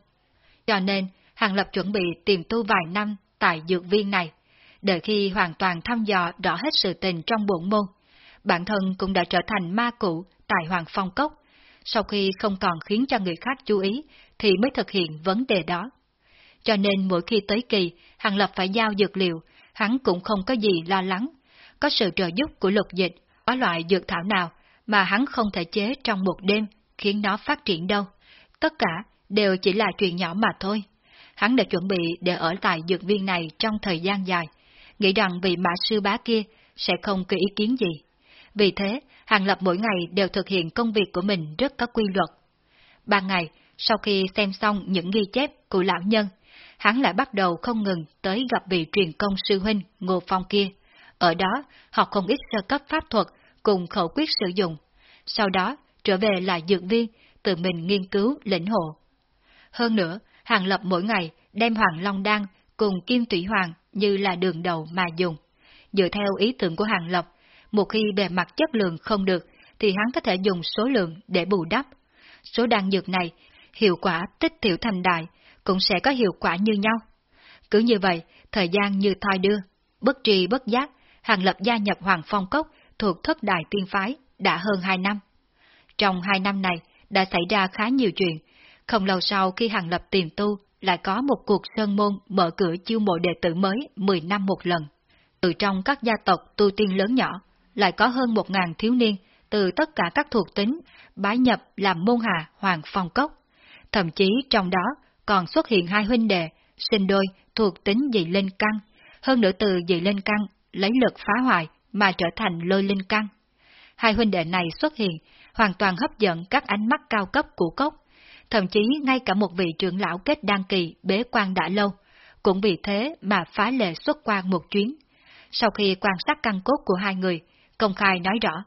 Cho nên, Hàng Lập chuẩn bị tìm tu vài năm tại dược viên này, đợi khi hoàn toàn thăm dò rõ hết sự tình trong bổn môn. Bản thân cũng đã trở thành ma cụ tại Hoàng Phong Cốc, sau khi không còn khiến cho người khác chú ý thì mới thực hiện vấn đề đó. Cho nên mỗi khi tới kỳ, Hàng Lập phải giao dược liệu, hắn cũng không có gì lo lắng. Có sự trợ giúp của lục dịch, có loại dược thảo nào mà hắn không thể chế trong một đêm khiến nó phát triển đâu. Tất cả đều chỉ là chuyện nhỏ mà thôi. Hắn đã chuẩn bị để ở tại dược viên này trong thời gian dài, nghĩ rằng vị mã sư bá kia sẽ không có ý kiến gì. Vì thế, Hàng Lập mỗi ngày đều thực hiện công việc của mình rất có quy luật. Ban ngày, sau khi xem xong những ghi chép của lão nhân, hắn lại bắt đầu không ngừng tới gặp vị truyền công sư huynh Ngô Phong kia. Ở đó, học không ít sơ cấp pháp thuật cùng khẩu quyết sử dụng. Sau đó, trở về là dược viên, tự mình nghiên cứu, lĩnh hộ. Hơn nữa, Hàng Lập mỗi ngày đem Hoàng Long Đan cùng Kim Tủy Hoàng như là đường đầu mà dùng. Dựa theo ý tưởng của Hàng Lập, một khi bề mặt chất lượng không được, thì hắn có thể dùng số lượng để bù đắp. Số đan dược này, hiệu quả tích tiểu thành đại, cũng sẽ có hiệu quả như nhau. Cứ như vậy, thời gian như thoi đưa, bất trì bất giác, Hàng Lập gia nhập Hoàng Phong Cốc thuộc thất đại tiên phái đã hơn hai năm. Trong hai năm này, đã xảy ra khá nhiều chuyện. Không lâu sau khi Hàng Lập tìm tu, lại có một cuộc sơn môn mở cửa chiêu mộ đệ tử mới 10 năm một lần. Từ trong các gia tộc tu tiên lớn nhỏ, lại có hơn một ngàn thiếu niên từ tất cả các thuộc tính bái nhập làm môn hạ Hoàng Phong Cốc. Thậm chí trong đó còn xuất hiện hai huynh đệ, sinh đôi thuộc tính dị lên căn, hơn nữa từ dị lên căn lấy lực phá hoại mà trở thành lôi linh căn. Hai huynh đệ này xuất hiện, hoàn toàn hấp dẫn các ánh mắt cao cấp của cốc, thậm chí ngay cả một vị trưởng lão kết đăng kỳ bế quan đã lâu, cũng vì thế mà phá lệ xuất quan một chuyến. Sau khi quan sát căn cốt của hai người, công khai nói rõ,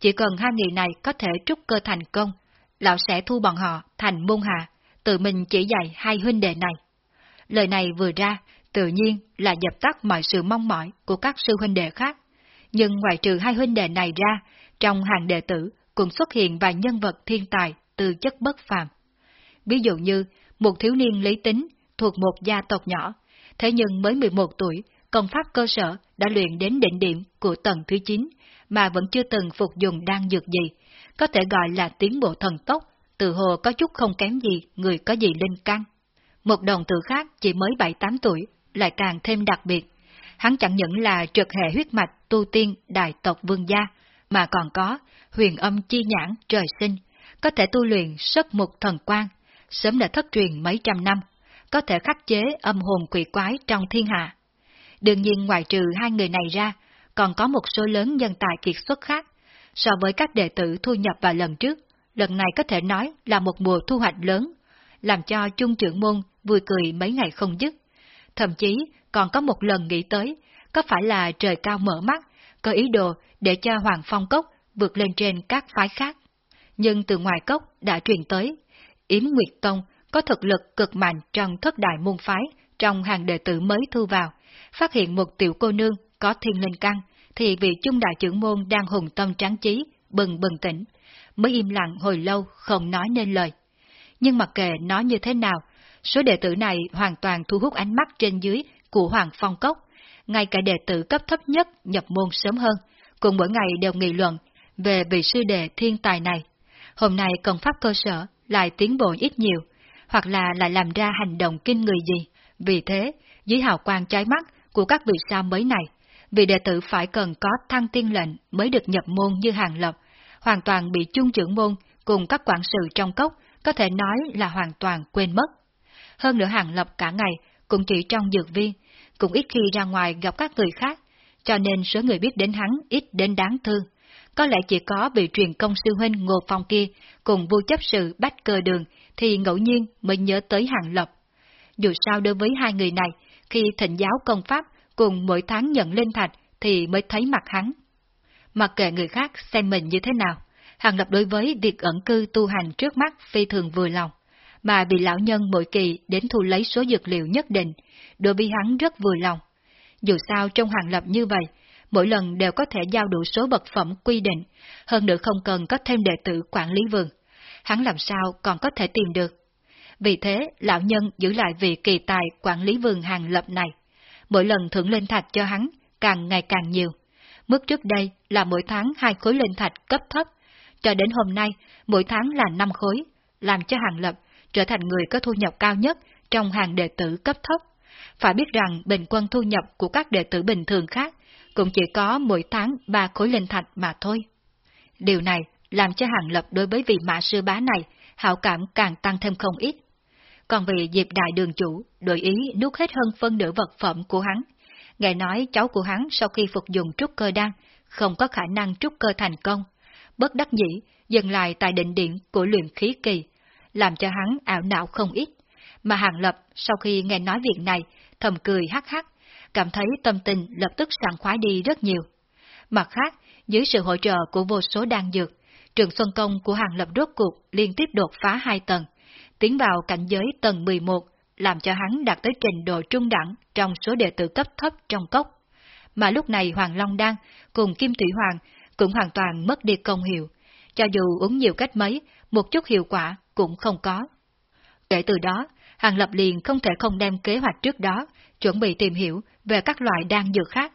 chỉ cần hai người này có thể trúc cơ thành công, lão sẽ thu bọn họ thành môn hạ, tự mình chỉ dạy hai huynh đệ này. Lời này vừa ra, tự nhiên là dập tắt mọi sự mong mỏi của các sư huynh đệ khác. Nhưng ngoài trừ hai huynh đệ này ra, trong hàng đệ tử cũng xuất hiện vài nhân vật thiên tài từ chất bất phàm. Ví dụ như, một thiếu niên lý tính thuộc một gia tộc nhỏ, thế nhưng mới 11 tuổi, công pháp cơ sở đã luyện đến đỉnh điểm của tầng thứ 9, mà vẫn chưa từng phục dùng đan dược gì, có thể gọi là tiến bộ thần tốc, từ hồ có chút không kém gì người có gì linh căn. Một đồng tử khác chỉ mới 7-8 tuổi, lại càng thêm đặc biệt. Hắn chẳng những là trực hệ huyết mạch tu tiên đại tộc vương gia, mà còn có huyền âm chi nhãn trời sinh, có thể tu luyện sức mục thần quan, sớm đã thất truyền mấy trăm năm, có thể khắc chế âm hồn quỷ quái trong thiên hạ. Đương nhiên ngoài trừ hai người này ra, còn có một số lớn nhân tài kiệt xuất khác, So với các đệ tử thu nhập vào lần trước, lần này có thể nói là một mùa thu hoạch lớn, làm cho chung trưởng môn vui cười mấy ngày không dứt. Thậm chí còn có một lần nghĩ tới, có phải là trời cao mở mắt, có ý đồ để cho Hoàng Phong Cốc vượt lên trên các phái khác. Nhưng từ ngoài cốc đã truyền tới, Yếm Nguyệt Tông có thực lực cực mạnh trong thất đại môn phái, trong hàng đệ tử mới thu vào, phát hiện một tiểu cô nương có thiên linh căn, thì vị trung đại trưởng môn đang hùng tâm tráng trí, bừng bừng tỉnh, mới im lặng hồi lâu không nói nên lời. Nhưng mặc kệ nói như thế nào, số đệ tử này hoàn toàn thu hút ánh mắt trên dưới của Hoàng Phong Cốc, ngay cả đệ tử cấp thấp nhất nhập môn sớm hơn, cùng mỗi ngày đều nghị luận về vị sư đệ thiên tài này. Hôm nay công pháp cơ sở lại tiến bộ ít nhiều, hoặc là lại làm ra hành động kinh người gì. Vì thế, dưới hào quang trái mắt của các vị sao mới này, vị đệ tử phải cần có thăng tiên lệnh mới được nhập môn như hàng lập, hoàn toàn bị chung trưởng môn cùng các quản sự trong cốc có thể nói là hoàn toàn quên mất. Hơn nữa hàng lập cả ngày cũng chỉ trong dược viên, cũng ít khi ra ngoài gặp các người khác, cho nên số người biết đến hắn ít đến đáng thương. Có lẽ chỉ có vị truyền công sư huynh Ngô Phong kia cùng vua chấp sự Bách Cơ Đường thì ngẫu nhiên mới nhớ tới hàng lập. Dù sao đối với hai người này, khi thịnh giáo công pháp cùng mỗi tháng nhận lên thạch thì mới thấy mặt hắn. Mặc kệ người khác xem mình như thế nào, Hàng Lập đối với việc ẩn cư tu hành trước mắt phi thường vừa lòng, mà bị lão nhân mỗi kỳ đến thu lấy số dược liệu nhất định, đối với hắn rất vừa lòng. Dù sao trong Hàng Lập như vậy, mỗi lần đều có thể giao đủ số vật phẩm quy định, hơn nữa không cần có thêm đệ tử quản lý vườn. Hắn làm sao còn có thể tìm được. Vì thế, lão nhân giữ lại vị kỳ tài quản lý vườn hàng lập này. Mỗi lần thưởng lên thạch cho hắn, càng ngày càng nhiều. Mức trước đây là mỗi tháng hai khối lên thạch cấp thấp, cho đến hôm nay mỗi tháng là năm khối, làm cho hàng lập trở thành người có thu nhập cao nhất trong hàng đệ tử cấp thấp. Phải biết rằng bình quân thu nhập của các đệ tử bình thường khác cũng chỉ có mỗi tháng 3 khối linh thạch mà thôi. Điều này làm cho Hàng Lập đối với vị mã sư bá này hảo cảm càng tăng thêm không ít. Còn vị Diệp Đại Đường Chủ đổi ý nuốt hết hơn phân nửa vật phẩm của hắn. Nghe nói cháu của hắn sau khi phục dụng trúc cơ đan, không có khả năng trúc cơ thành công. Bất đắc dĩ, dừng lại tại định điện của luyện khí kỳ, làm cho hắn ảo não không ít. Mà Hàng Lập sau khi nghe nói việc này, thầm cười hắc hắc, cảm thấy tâm tình lập tức sảng khoái đi rất nhiều. Mặt khác, dưới sự hỗ trợ của vô số đan dược, trường xuân công của hàng lập rốt cuộc liên tiếp đột phá hai tầng, tiến vào cảnh giới tầng 11, làm cho hắn đạt tới trình độ trung đẳng trong số đệ tử cấp thấp trong cốc. Mà lúc này Hoàng Long Đan cùng Kim Thủy Hoàng cũng hoàn toàn mất đi công hiệu, cho dù uống nhiều cách mấy, một chút hiệu quả cũng không có. Kể từ đó, Hàng Lập liền không thể không đem kế hoạch trước đó, chuẩn bị tìm hiểu về các loại đan dược khác.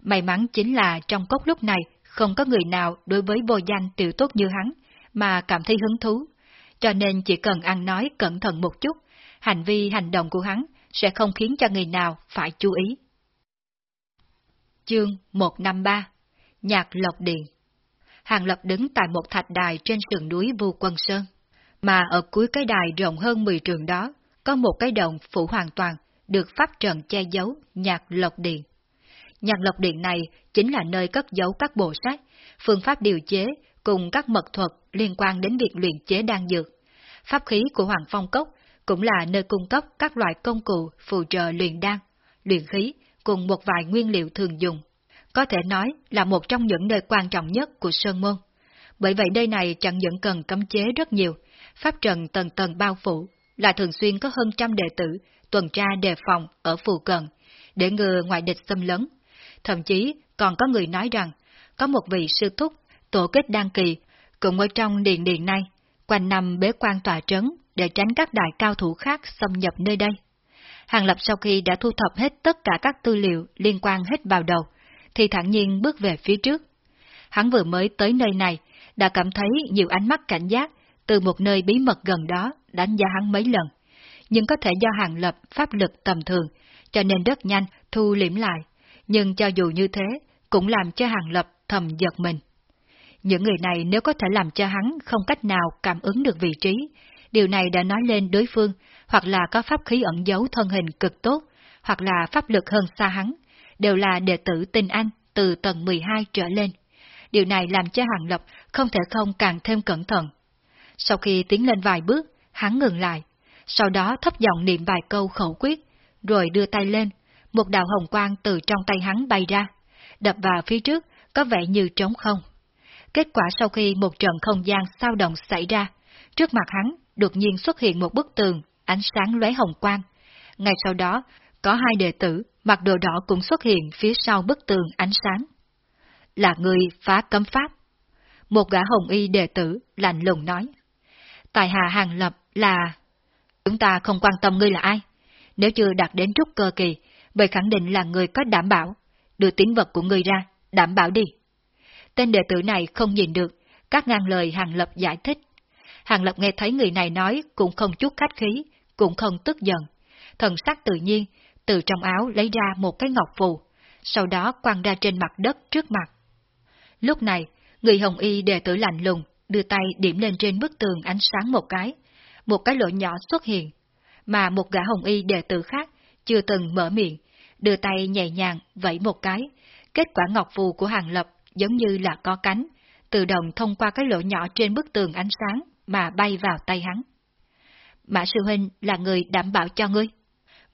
May mắn chính là trong cốc lúc này không có người nào đối với vô danh tiểu tốt như hắn, mà cảm thấy hứng thú. Cho nên chỉ cần ăn nói cẩn thận một chút, hành vi hành động của hắn sẽ không khiến cho người nào phải chú ý. Chương 153 Nhạc Lộc Điện Hàng Lập đứng tại một thạch đài trên sườn núi Vu Quân Sơn, mà ở cuối cái đài rộng hơn 10 trường đó, có một cái động phủ hoàn toàn, được pháp trận che giấu Nhạc Lộc Điện. Nhạc Lộc Điện này chính là nơi cất giấu các bộ sách, phương pháp điều chế cùng các mật thuật liên quan đến việc luyện chế đan dược. Pháp khí của Hoàng Phong Cốc cũng là nơi cung cấp các loại công cụ phù trợ luyện đan, luyện khí cùng một vài nguyên liệu thường dùng. Có thể nói là một trong những nơi quan trọng nhất của Sơn Môn. Bởi vậy nơi này chẳng những cần cấm chế rất nhiều, pháp trận tầng tầng bao phủ, là thường xuyên có hơn trăm đệ tử tuần tra đề phòng ở phù cận, để ngừa ngoại địch xâm lấn. Thậm chí còn có người nói rằng, có một vị sư thúc, tổ kết đăng kỳ, cũng ở trong điện điện này, quanh năm bế quan tòa trấn để tránh các đại cao thủ khác xâm nhập nơi đây. Hàng Lập sau khi đã thu thập hết tất cả các tư liệu liên quan hết vào đầu, thì thẳng nhiên bước về phía trước. Hắn vừa mới tới nơi này, đã cảm thấy nhiều ánh mắt cảnh giác từ một nơi bí mật gần đó đánh giá hắn mấy lần, nhưng có thể do hàng lập pháp lực tầm thường, cho nên rất nhanh thu liễm lại, nhưng cho dù như thế, cũng làm cho hàng lập thầm giật mình. Những người này nếu có thể làm cho hắn không cách nào cảm ứng được vị trí, điều này đã nói lên đối phương, hoặc là có pháp khí ẩn giấu thân hình cực tốt, hoặc là pháp lực hơn xa hắn, đều là đệ tử tinh anh từ tầng 12 trở lên. điều này làm cho Hàng Lập không thể không càng thêm cẩn thận. Sau khi tiến lên vài bước, hắn ngừng lại, sau đó thấp giọng niệm vài câu khẩu quyết, rồi đưa tay lên, một đạo hồng quang từ trong tay hắn bay ra, đập vào phía trước, có vẻ như trống không. Kết quả sau khi một trận không gian sao động xảy ra, trước mặt hắn đột nhiên xuất hiện một bức tường, ánh sáng lóe hồng quang. Ngay sau đó, có hai đệ tử mặc đồ đỏ cũng xuất hiện phía sau bức tường ánh sáng. Là người phá cấm pháp. Một gã hồng y đệ tử lạnh lùng nói. Tài hạ hàng lập là... Chúng ta không quan tâm ngươi là ai. Nếu chưa đạt đến trúc cơ kỳ, vậy khẳng định là người có đảm bảo. Đưa tín vật của ngươi ra, đảm bảo đi. Tên đệ tử này không nhìn được, các ngang lời hàng lập giải thích. Hàng lập nghe thấy người này nói cũng không chút khách khí, cũng không tức giận. Thần sắc tự nhiên, từ trong áo lấy ra một cái ngọc phù, sau đó quăng ra trên mặt đất trước mặt. Lúc này, người hồng y đệ tử lạnh lùng, đưa tay điểm lên trên bức tường ánh sáng một cái, một cái lỗ nhỏ xuất hiện, mà một gã hồng y đệ tử khác chưa từng mở miệng, đưa tay nhẹ nhàng vẫy một cái, kết quả ngọc phù của hàng lập giống như là có cánh, tự động thông qua cái lỗ nhỏ trên bức tường ánh sáng mà bay vào tay hắn. Mã sư huynh là người đảm bảo cho ngươi.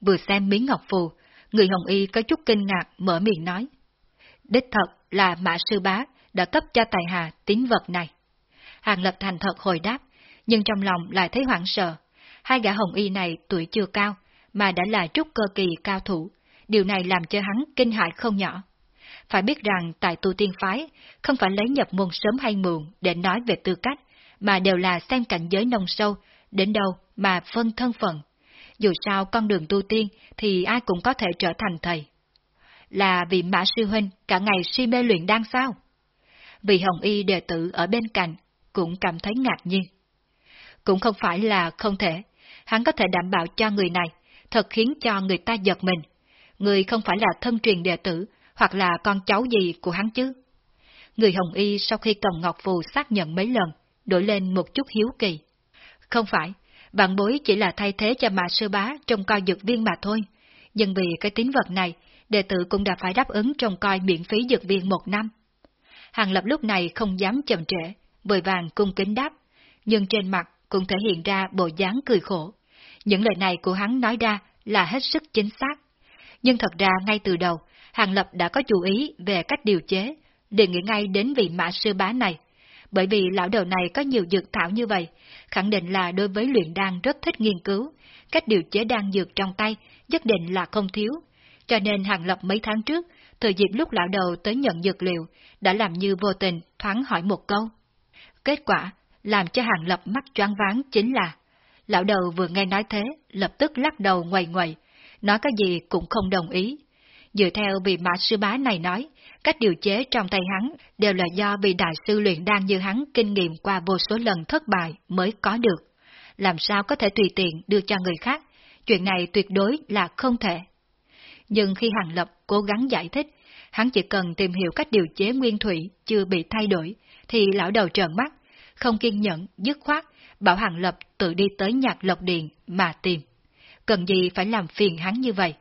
Vừa xem miếng ngọc phù, người hồng y có chút kinh ngạc mở miệng nói. Đích thật là mã sư bá đã cấp cho tài hà tín vật này. Hàng lập thành thật hồi đáp, nhưng trong lòng lại thấy hoảng sợ. Hai gã hồng y này tuổi chưa cao, mà đã là trúc cơ kỳ cao thủ, điều này làm cho hắn kinh hại không nhỏ. Phải biết rằng tại tu tiên phái, không phải lấy nhập môn sớm hay muộn để nói về tư cách, mà đều là xem cảnh giới nông sâu, đến đâu mà phân thân phận. Dù sao con đường tu tiên thì ai cũng có thể trở thành thầy. Là vì Mã Sư Huynh cả ngày si mê luyện đan sao? Vì Hồng Y đệ tử ở bên cạnh cũng cảm thấy ngạc nhiên. Cũng không phải là không thể, hắn có thể đảm bảo cho người này, thật khiến cho người ta giật mình. Người không phải là thân truyền đệ tử, hoặc là con cháu gì của hắn chứ. Người Hồng Y sau khi cầm Ngọc Phù xác nhận mấy lần, đổi lên một chút hiếu kỳ. Không phải, bạn bối chỉ là thay thế cho mà sư bá trong coi dược viên mà thôi. Nhưng vì cái tín vật này, đệ tử cũng đã phải đáp ứng trong coi miễn phí dược viên một năm. Hàng Lập lúc này không dám chậm trễ, vội vàng cung kính đáp, nhưng trên mặt cũng thể hiện ra bộ dáng cười khổ. Những lời này của hắn nói ra là hết sức chính xác. Nhưng thật ra ngay từ đầu, Hàng Lập đã có chú ý về cách điều chế, đề nghị ngay đến vị mã sư bá này. Bởi vì lão đầu này có nhiều dược thảo như vậy, khẳng định là đối với luyện đan rất thích nghiên cứu, cách điều chế đan dược trong tay nhất định là không thiếu. Cho nên Hàng Lập mấy tháng trước, thời dịp lúc lão đầu tới nhận dược liệu, đã làm như vô tình thoáng hỏi một câu. Kết quả, làm cho Hàng Lập mắt choáng váng chính là, lão đầu vừa nghe nói thế, lập tức lắc đầu ngoài ngoài, nói cái gì cũng không đồng ý. Dựa theo vị mã sư bá này nói, cách điều chế trong tay hắn đều là do vị đại sư luyện đan như hắn kinh nghiệm qua vô số lần thất bại mới có được. Làm sao có thể tùy tiện đưa cho người khác, chuyện này tuyệt đối là không thể. Nhưng khi Hàng Lập cố gắng giải thích, hắn chỉ cần tìm hiểu cách điều chế nguyên thủy chưa bị thay đổi, thì lão đầu trợn mắt, không kiên nhẫn, dứt khoát, bảo Hàng Lập tự đi tới nhạc lộc điện mà tìm. Cần gì phải làm phiền hắn như vậy?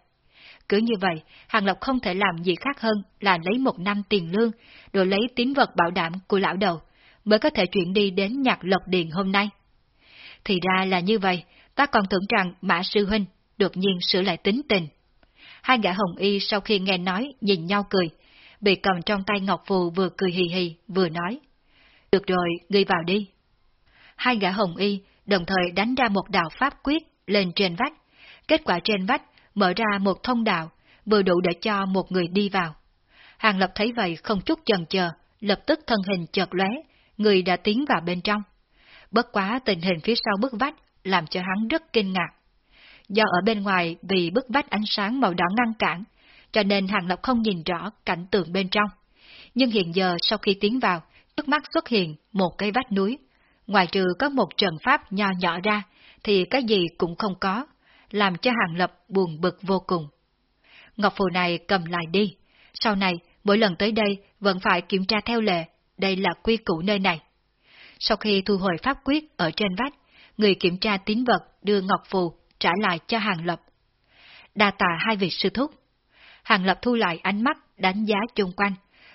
Cứ như vậy, Hàng Lập không thể làm gì khác hơn là lấy một năm tiền lương, rồi lấy tín vật bảo đảm của lão đầu, mới có thể chuyển đi đến nhạc lộc điện hôm nay. Thì ra là như vậy, ta còn tưởng rằng Mã Sư Huynh đột nhiên sửa lại tính tình. Hai gã hồng y sau khi nghe nói nhìn nhau cười, bị cầm trong tay Ngọc Phù vừa cười hì hì vừa nói. Được rồi, ngươi vào đi. Hai gã hồng y đồng thời đánh ra một đạo pháp quyết lên trên vách. Kết quả trên vách mở ra một thông đạo, vừa đủ để cho một người đi vào. Hàng Lập thấy vậy không chút chần chờ, lập tức thân hình chợt lóe, người đã tiến vào bên trong. Bất quá tình hình phía sau bức vách làm cho hắn rất kinh ngạc. Do ở bên ngoài vì bức vách ánh sáng màu đỏ ngăn cản, cho nên Hàng Lập không nhìn rõ cảnh tượng bên trong. Nhưng hiện giờ sau khi tiến vào, trước mắt xuất hiện một cái vách núi. Ngoài trừ có một trận pháp nho nhỏ ra, thì cái gì cũng không có, làm cho Hàng Lập buồn bực vô cùng. Ngọc phù này cầm lại đi, sau này mỗi lần tới đây vẫn phải kiểm tra theo lệ, đây là quy củ nơi này. Sau khi thu hồi pháp quyết ở trên vách, người kiểm tra tín vật đưa Ngọc Phù trả lại cho Hàng Lập. Đa tạ hai vị sư thúc. Hàng Lập thu lại ánh mắt đánh giá chung quanh,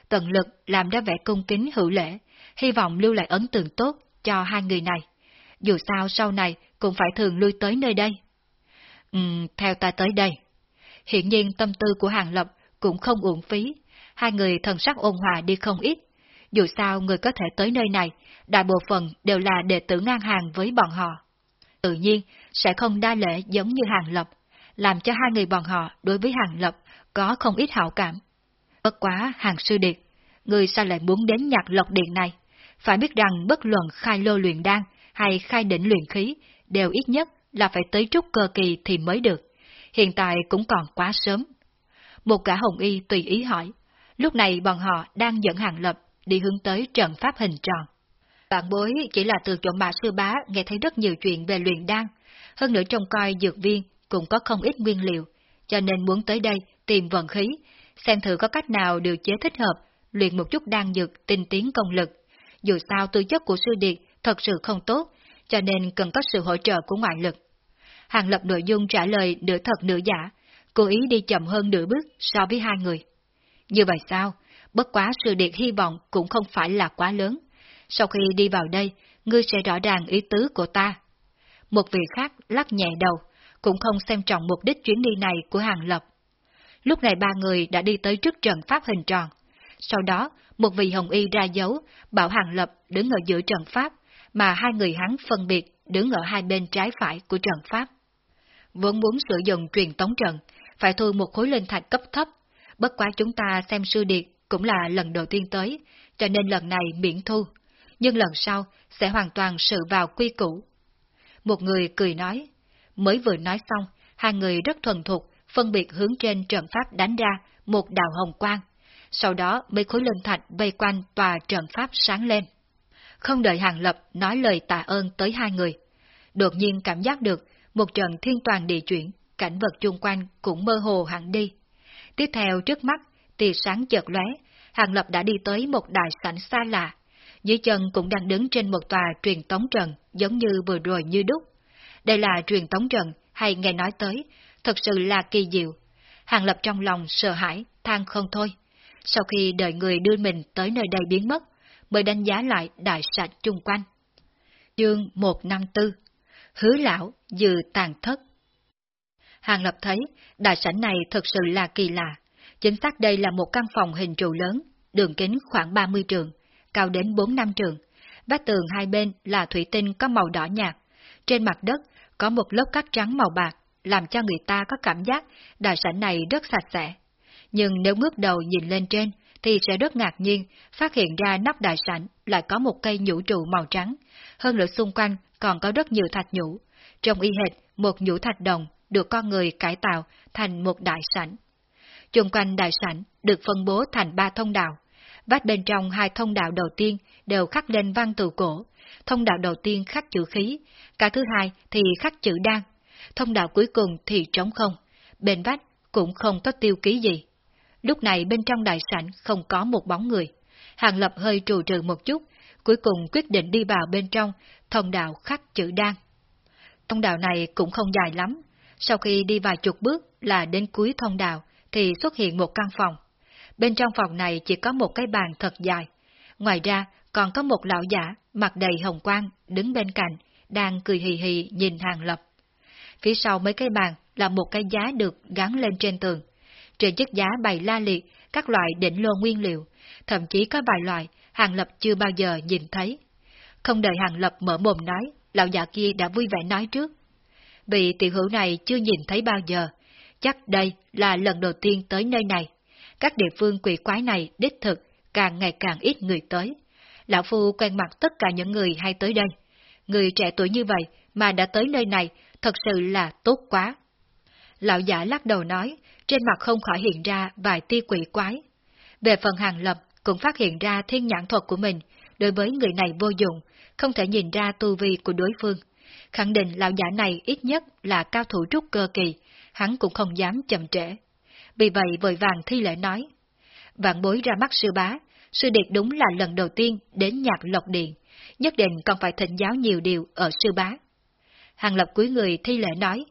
tận lực làm ra vẻ cung kính hữu lễ, hy vọng lưu lại ấn tượng tốt cho hai người này. Dù sao sau này cũng phải thường lui tới nơi đây. Ừ, theo ta tới đây. Hiện nhiên tâm tư của Hàng Lập cũng không uổng phí, hai người thần sắc ôn hòa đi không ít. Dù sao người có thể tới nơi này, đại bộ phận đều là đệ tử ngang hàng với bọn họ. Tự nhiên, sẽ không đa lễ giống như Hàng Lập, làm cho hai người bọn họ đối với Hàng Lập có không ít hảo cảm. Bất quá Hàng Sư Điệt, người sao lại muốn đến nhạc lộc điện này? Phải biết rằng bất luận khai lô luyện đan hay khai đỉnh luyện khí đều ít nhất là phải tới trúc cơ kỳ thì mới được. Hiện tại cũng còn quá sớm. Một cả hồng y tùy ý hỏi. Lúc này bọn họ đang dẫn hàng lập đi hướng tới trận pháp hình tròn. Bạn bối chỉ là từ chỗ bà sư bá nghe thấy rất nhiều chuyện về luyện đan, hơn nữa trong coi dược viên cũng có không ít nguyên liệu, cho nên muốn tới đây tìm vận khí, xem thử có cách nào điều chế thích hợp, luyện một chút đan dược tinh tiến công lực. Dù sao tư chất của sư điệt thật sự không tốt, cho nên cần có sự hỗ trợ của ngoại lực. Hàng lập nội dung trả lời nửa thật nửa giả, cố ý đi chậm hơn nửa bước so với hai người. Như vậy sao? Bất quá sự điệt hy vọng cũng không phải là quá lớn. Sau khi đi vào đây, ngươi sẽ rõ ràng ý tứ của ta. Một vị khác lắc nhẹ đầu, cũng không xem trọng mục đích chuyến đi này của Hàng Lập. Lúc này ba người đã đi tới trước trận pháp hình tròn. Sau đó, một vị hồng y ra dấu, bảo Hàng Lập đứng ở giữa trận pháp, mà hai người hắn phân biệt đứng ở hai bên trái phải của trận pháp. Vốn muốn sử dụng truyền tống trận, phải thu một khối linh thạch cấp thấp, bất quá chúng ta xem sư điệt cũng là lần đầu tiên tới, cho nên lần này miễn thu, nhưng lần sau sẽ hoàn toàn sự vào quy củ. Một người cười nói, mới vừa nói xong, hai người rất thuần thục, phân biệt hướng trên trận pháp đánh ra một đạo hồng quang, sau đó mấy khối linh thạch vây quanh tòa trận pháp sáng lên. Không đợi Hàng Lập nói lời tạ ơn tới hai người, đột nhiên cảm giác được một trận thiên toàn địa chuyển, cảnh vật chung quanh cũng mơ hồ hẳn đi. Tiếp theo trước mắt, tia sáng chợt lóe, Hàng Lập đã đi tới một đại sảnh xa lạ. Dưới chân cũng đang đứng trên một tòa truyền tống trận, giống như vừa rồi như đúc. Đây là truyền tống trận, hay nghe nói tới, thật sự là kỳ diệu. Hàng Lập trong lòng sợ hãi, than không thôi. Sau khi đợi người đưa mình tới nơi đây biến mất, mới đánh giá lại đại sảnh chung quanh. Chương 154 Hứa lão dự tàn thất Hàng Lập thấy, đại sảnh này thật sự là kỳ lạ. Chính xác đây là một căn phòng hình trụ lớn, đường kính khoảng 30 trường, cao đến 4 năm trường. Vách tường hai bên là thủy tinh có màu đỏ nhạt. Trên mặt đất có một lớp cát trắng màu bạc, làm cho người ta có cảm giác đại sảnh này rất sạch sẽ. Nhưng nếu ngước đầu nhìn lên trên, thì sẽ rất ngạc nhiên phát hiện ra nắp đại sảnh lại có một cây nhũ trụ màu trắng, hơn nữa xung quanh còn có rất nhiều thạch nhũ, trong y hệt một nhũ thạch đồng được con người cải tạo thành một đại sảnh. Chung quanh đại sảnh được phân bố thành ba thông đạo. Vách bên trong hai thông đạo đầu tiên đều khắc lên văn từ cổ. Thông đạo đầu tiên khắc chữ khí, cả thứ hai thì khắc chữ đan. Thông đạo cuối cùng thì trống không. Bên vách cũng không có tiêu ký gì. Lúc này bên trong đại sảnh không có một bóng người. Hàng Lập hơi trù trừ một chút, cuối cùng quyết định đi vào bên trong thông đạo khắc chữ đan. Thông đạo này cũng không dài lắm, sau khi đi vài chục bước là đến cuối thông đạo thì xuất hiện một căn phòng. Bên trong phòng này chỉ có một cái bàn thật dài. Ngoài ra còn có một lão giả mặt đầy hồng quang đứng bên cạnh, đang cười hì hì nhìn hàng lập. Phía sau mấy cái bàn là một cái giá được gắn lên trên tường. Trên chiếc giá bày la liệt các loại đỉnh lô nguyên liệu, thậm chí có vài loại hàng lập chưa bao giờ nhìn thấy. Không đợi hàng lập mở mồm nói, lão già kia đã vui vẻ nói trước. Vị tiểu hữu này chưa nhìn thấy bao giờ, chắc đây là lần đầu tiên tới nơi này. Các địa phương quỷ quái này đích thực càng ngày càng ít người tới. Lão Phu quen mặt tất cả những người hay tới đây. Người trẻ tuổi như vậy mà đã tới nơi này thật sự là tốt quá. Lão giả lắc đầu nói, trên mặt không khỏi hiện ra vài tia quỷ quái. Về phần hàng lập cũng phát hiện ra thiên nhãn thuật của mình, đối với người này vô dụng, không thể nhìn ra tu vi của đối phương. Khẳng định lão giả này ít nhất là cao thủ trúc cơ kỳ, hắn cũng không dám chậm trễ. Vì vậy vội vàng thi lễ nói. Vạn bối ra mắt sư bá, sư điệt đúng là lần đầu tiên đến nhạc lộc điện, nhất định còn phải thịnh giáo nhiều điều ở sư bá. Hàng lập cuối người thi lễ nói.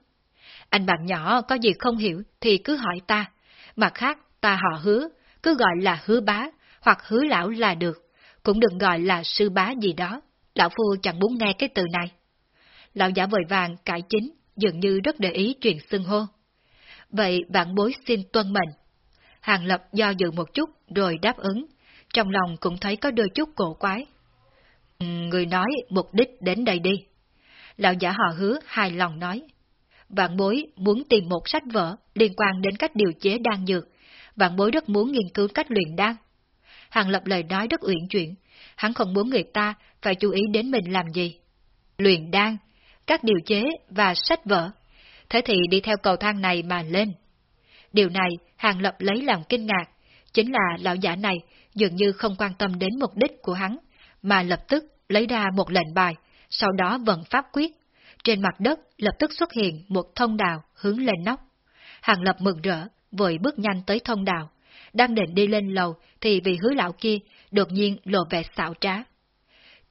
Anh bạn nhỏ có gì không hiểu thì cứ hỏi ta, mặt khác ta họ hứa, cứ gọi là hứa bá, hoặc hứa lão là được, cũng đừng gọi là sư bá gì đó, lão phu chẳng muốn nghe cái từ này. Lão giả vội vàng cải chính, dường như rất để ý chuyện xưng hô. Vậy bạn bối xin tuân mệnh. Hàng Lập do dự một chút rồi đáp ứng, trong lòng cũng thấy có đôi chút cổ quái. Ừ, người nói mục đích đến đây đi. Lão giả họ hứa hài lòng nói. Vạn bối muốn tìm một sách vở liên quan đến cách điều chế đan dược. Vạn bối rất muốn nghiên cứu cách luyện đan. Hàng lập lời nói rất uyển chuyển. Hắn không muốn người ta phải chú ý đến mình làm gì. Luyện đan, các điều chế và sách vở. Thế thì đi theo cầu thang này mà lên. Điều này Hàng Lập lấy làm kinh ngạc, chính là lão giả này dường như không quan tâm đến mục đích của hắn, mà lập tức lấy ra một lệnh bài, sau đó vận pháp quyết. Trên mặt đất lập tức xuất hiện một thông đạo hướng lên nóc. Hàng Lập mừng rỡ, vội bước nhanh tới thông đạo. Đang định đi lên lầu thì vị hứa lão kia đột nhiên lộ vẻ xạo trá.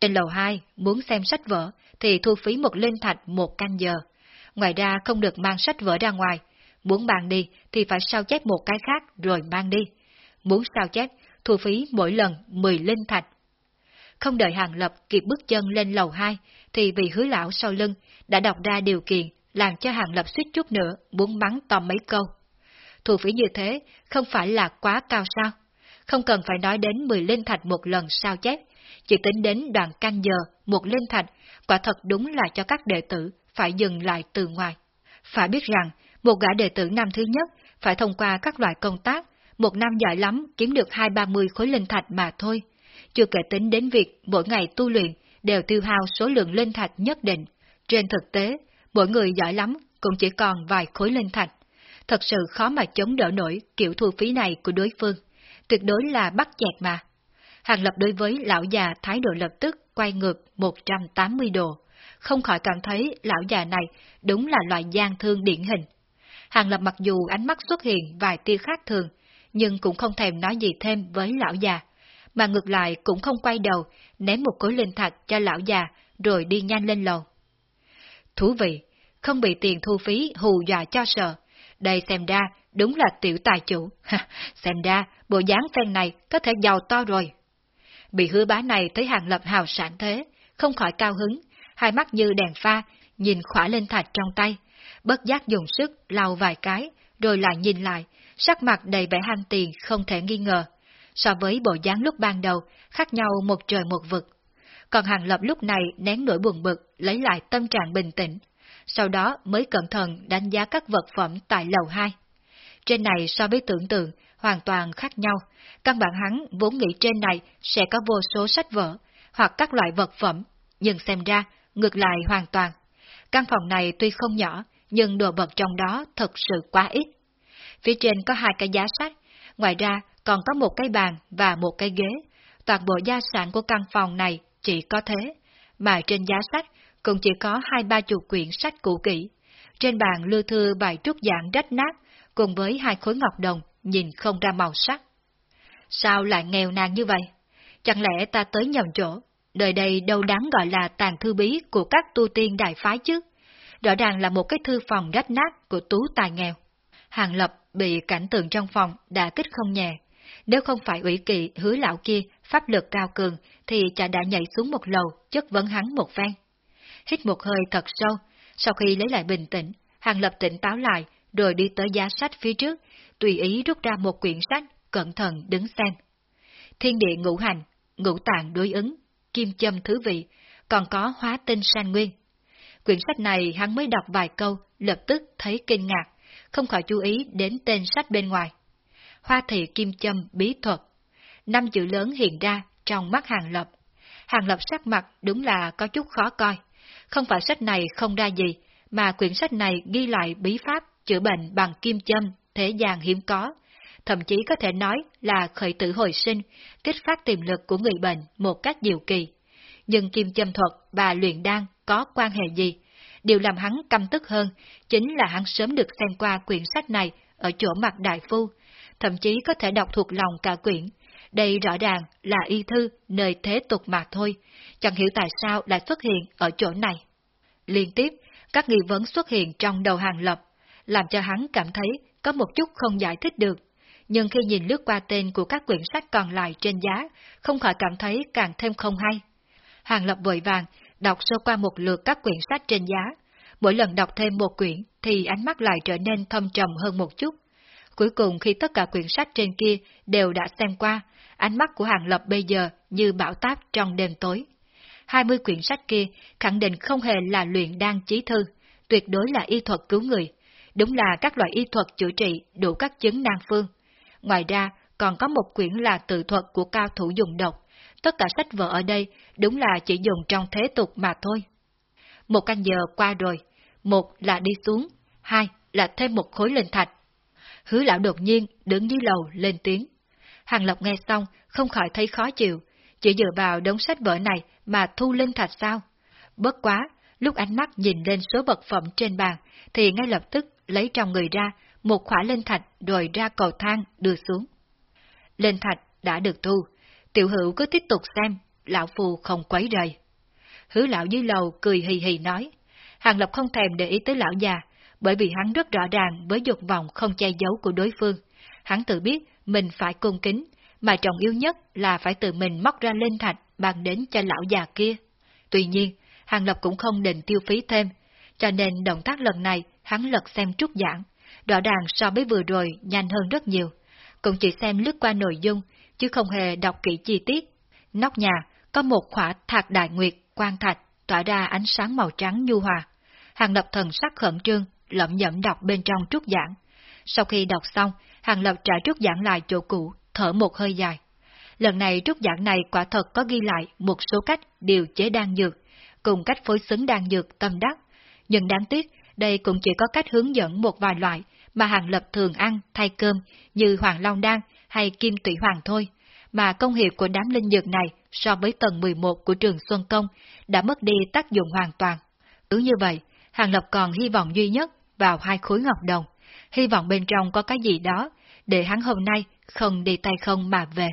Trên lầu 2, muốn xem sách vở thì thu phí một linh thạch một canh giờ. Ngoài ra không được mang sách vở ra ngoài. Muốn mang đi thì phải sao chép một cái khác rồi mang đi. Muốn sao chép, thu phí mỗi lần 10 linh thạch. Không đợi Hàng Lập kịp bước chân lên lầu 2, thì vị hứa lão sau lưng đã đọc ra điều kiện làm cho Hàng Lập suýt chút nữa muốn mắng to mấy câu. Thủ phí như thế không phải là quá cao sao? Không cần phải nói đến 10 linh thạch một lần sao chép, chỉ tính đến đoạn canh giờ một linh thạch, quả thật đúng là cho các đệ tử phải dừng lại từ ngoài. Phải biết rằng, một gã đệ tử năm thứ nhất phải thông qua các loại công tác, một năm giỏi lắm kiếm được hai ba mươi khối linh thạch mà thôi. Chưa kể tính đến việc mỗi ngày tu luyện đều tiêu hao số lượng linh thạch nhất định. Trên thực tế, mỗi người giỏi lắm cũng chỉ còn vài khối linh thạch. Thật sự khó mà chống đỡ nổi kiểu thu phí này của đối phương. Tuyệt đối là bắt chẹt mà. Hàng Lập đối với lão già thái độ lập tức quay ngược 180 độ. Không khỏi cảm thấy lão già này đúng là loại gian thương điển hình. Hàng Lập mặc dù ánh mắt xuất hiện vài tia khác thường, nhưng cũng không thèm nói gì thêm với lão già, mà ngược lại cũng không quay đầu, ném một cối linh thạch cho lão già, rồi đi nhanh lên lầu. Thú vị, không bị tiền thu phí hù dọa cho sợ. Đây xem ra, đúng là tiểu tài chủ. xem ra, bộ dáng phen này có thể giàu to rồi. Bị hứa bá này thấy hàng lập hào sản thế, không khỏi cao hứng, hai mắt như đèn pha, nhìn khỏa lên thạch trong tay, bất giác dùng sức lau vài cái, rồi lại nhìn lại, sắc mặt đầy vẻ ham tiền không thể nghi ngờ. So với bộ dáng lúc ban đầu, khác nhau một trời một vực. Còn Hàng Lập lúc này nén nỗi buồn bực, lấy lại tâm trạng bình tĩnh, sau đó mới cẩn thận đánh giá các vật phẩm tại lầu 2. Trên này so với tưởng tượng, hoàn toàn khác nhau. Căn bản hắn vốn nghĩ trên này sẽ có vô số sách vở, hoặc các loại vật phẩm, nhưng xem ra, ngược lại hoàn toàn. Căn phòng này tuy không nhỏ, nhưng đồ vật trong đó thật sự quá ít. Phía trên có hai cái giá sách, ngoài ra còn có một cái bàn và một cái ghế. Toàn bộ gia sản của căn phòng này chỉ có thế, mà trên giá sách cũng chỉ có hai ba chục quyển sách cũ kỹ. Trên bàn lưu thư bài trúc dạng rách nát, cùng với hai khối ngọc đồng nhìn không ra màu sắc. Sao lại nghèo nàn như vậy? Chẳng lẽ ta tới nhầm chỗ? Đời đây đâu đáng gọi là tàn thư bí của các tu tiên đại phái chứ? Rõ ràng là một cái thư phòng rách nát của tú tài nghèo. Hàng Lập bị cảnh tượng trong phòng đã kích không nhẹ. Nếu không phải ủy kỵ hứa lão kia pháp lực cao cường, thì chả đã nhảy xuống một lầu, chất vấn hắn một phen. Hít một hơi thật sâu, sau khi lấy lại bình tĩnh, Hàng Lập tỉnh táo lại, rồi đi tới giá sách phía trước, tùy ý rút ra một quyển sách, cẩn thận đứng xem. Thiên địa ngũ hành, ngũ tạng đối ứng, kim châm thứ vị, còn có hóa tinh san nguyên. Quyển sách này hắn mới đọc vài câu, lập tức thấy kinh ngạc, không khỏi chú ý đến tên sách bên ngoài. Hoa thị kim châm bí thuật. Năm chữ lớn hiện ra trong mắt Hàng Lập. Hàng Lập sắc mặt đúng là có chút khó coi. Không phải sách này không ra gì, mà quyển sách này ghi lại bí pháp chữa bệnh bằng kim châm, thế gian hiếm có. Thậm chí có thể nói là khởi tử hồi sinh, kích phát tiềm lực của người bệnh một cách diệu kỳ. Nhưng kim châm thuật và luyện đan có quan hệ gì? Điều làm hắn căm tức hơn chính là hắn sớm được xem qua quyển sách này ở chỗ mặt đại phu, thậm chí có thể đọc thuộc lòng cả quyển. Đây rõ ràng là y thư nơi thế tục mà thôi, chẳng hiểu tại sao lại xuất hiện ở chỗ này. Liên tiếp, các nghi vấn xuất hiện trong đầu hàng lập, làm cho hắn cảm thấy có một chút không giải thích được. nhưng khi nhìn lướt qua tên của các quyển sách còn lại trên giá, không khỏi cảm thấy càng thêm không hay. Hàng Lập vội vàng, đọc sơ qua một lượt các quyển sách trên giá. Mỗi lần đọc thêm một quyển thì ánh mắt lại trở nên thâm trầm hơn một chút. Cuối cùng khi tất cả quyển sách trên kia đều đã xem qua, ánh mắt của Hàng Lập bây giờ như bão táp trong đêm tối. 20 quyển sách kia khẳng định không hề là luyện đan chí thư, tuyệt đối là y thuật cứu người. Đúng là các loại y thuật chữa trị đủ các chứng nan phương. Ngoài ra, còn có một quyển là tự thuật của cao thủ dùng độc. Tất cả sách vở ở đây đúng là chỉ dùng trong thế tục mà thôi. Một canh giờ qua rồi, một là đi xuống, hai là thêm một khối lên thạch. Hứa lão đột nhiên đứng dưới lầu lên tiếng. Hàng Lộc nghe xong, không khỏi thấy khó chịu, chỉ dựa vào đống sách vở này mà thu linh thạch sao? Bất quá, lúc ánh mắt nhìn lên số vật phẩm trên bàn, thì ngay lập tức lấy trong người ra một khỏa linh thạch rồi ra cầu thang đưa xuống. Linh thạch đã được thu, tiểu hữu cứ tiếp tục xem, lão phù không quấy rầy. Hứa lão dưới lầu cười hì hì nói, Hàng Lập không thèm để ý tới lão già, bởi vì hắn rất rõ ràng với dục vọng không che giấu của đối phương. Hắn tự biết mình phải cung kính, mà trọng yếu nhất là phải tự mình móc ra lên thạch bàn đến cho lão già kia. Tuy nhiên, Hàng Lập cũng không định tiêu phí thêm, cho nên động tác lần này hắn lật xem trúc giảng, rõ ràng so với vừa rồi nhanh hơn rất nhiều. Cũng chỉ xem lướt qua nội dung, chứ không hề đọc kỹ chi tiết. Nóc nhà có một khỏa thạc đại nguyệt, quan thạch, tỏa ra ánh sáng màu trắng nhu hòa. Hàng Lập thần sắc khẩn trương, lẩm nhẩm đọc bên trong trúc giảng. Sau khi đọc xong, Hàng Lập trả trúc giảng lại chỗ cũ, thở một hơi dài. Lần này trúc giảng này quả thật có ghi lại một số cách điều chế đan dược, cùng cách phối xứng đan dược tâm đắc. Nhưng đáng tiếc, đây cũng chỉ có cách hướng dẫn một vài loại mà Hàng Lập thường ăn thay cơm như Hoàng Long Đan hay Kim Tụy Hoàng thôi, mà công hiệu của đám linh dược này so với tầng 11 của trường Xuân Công đã mất đi tác dụng hoàn toàn. Cứ như vậy, Hàng Lập còn hy vọng duy nhất vào hai khối ngọc đồng, hy vọng bên trong có cái gì đó, để hắn hôm nay không đi tay không mà về.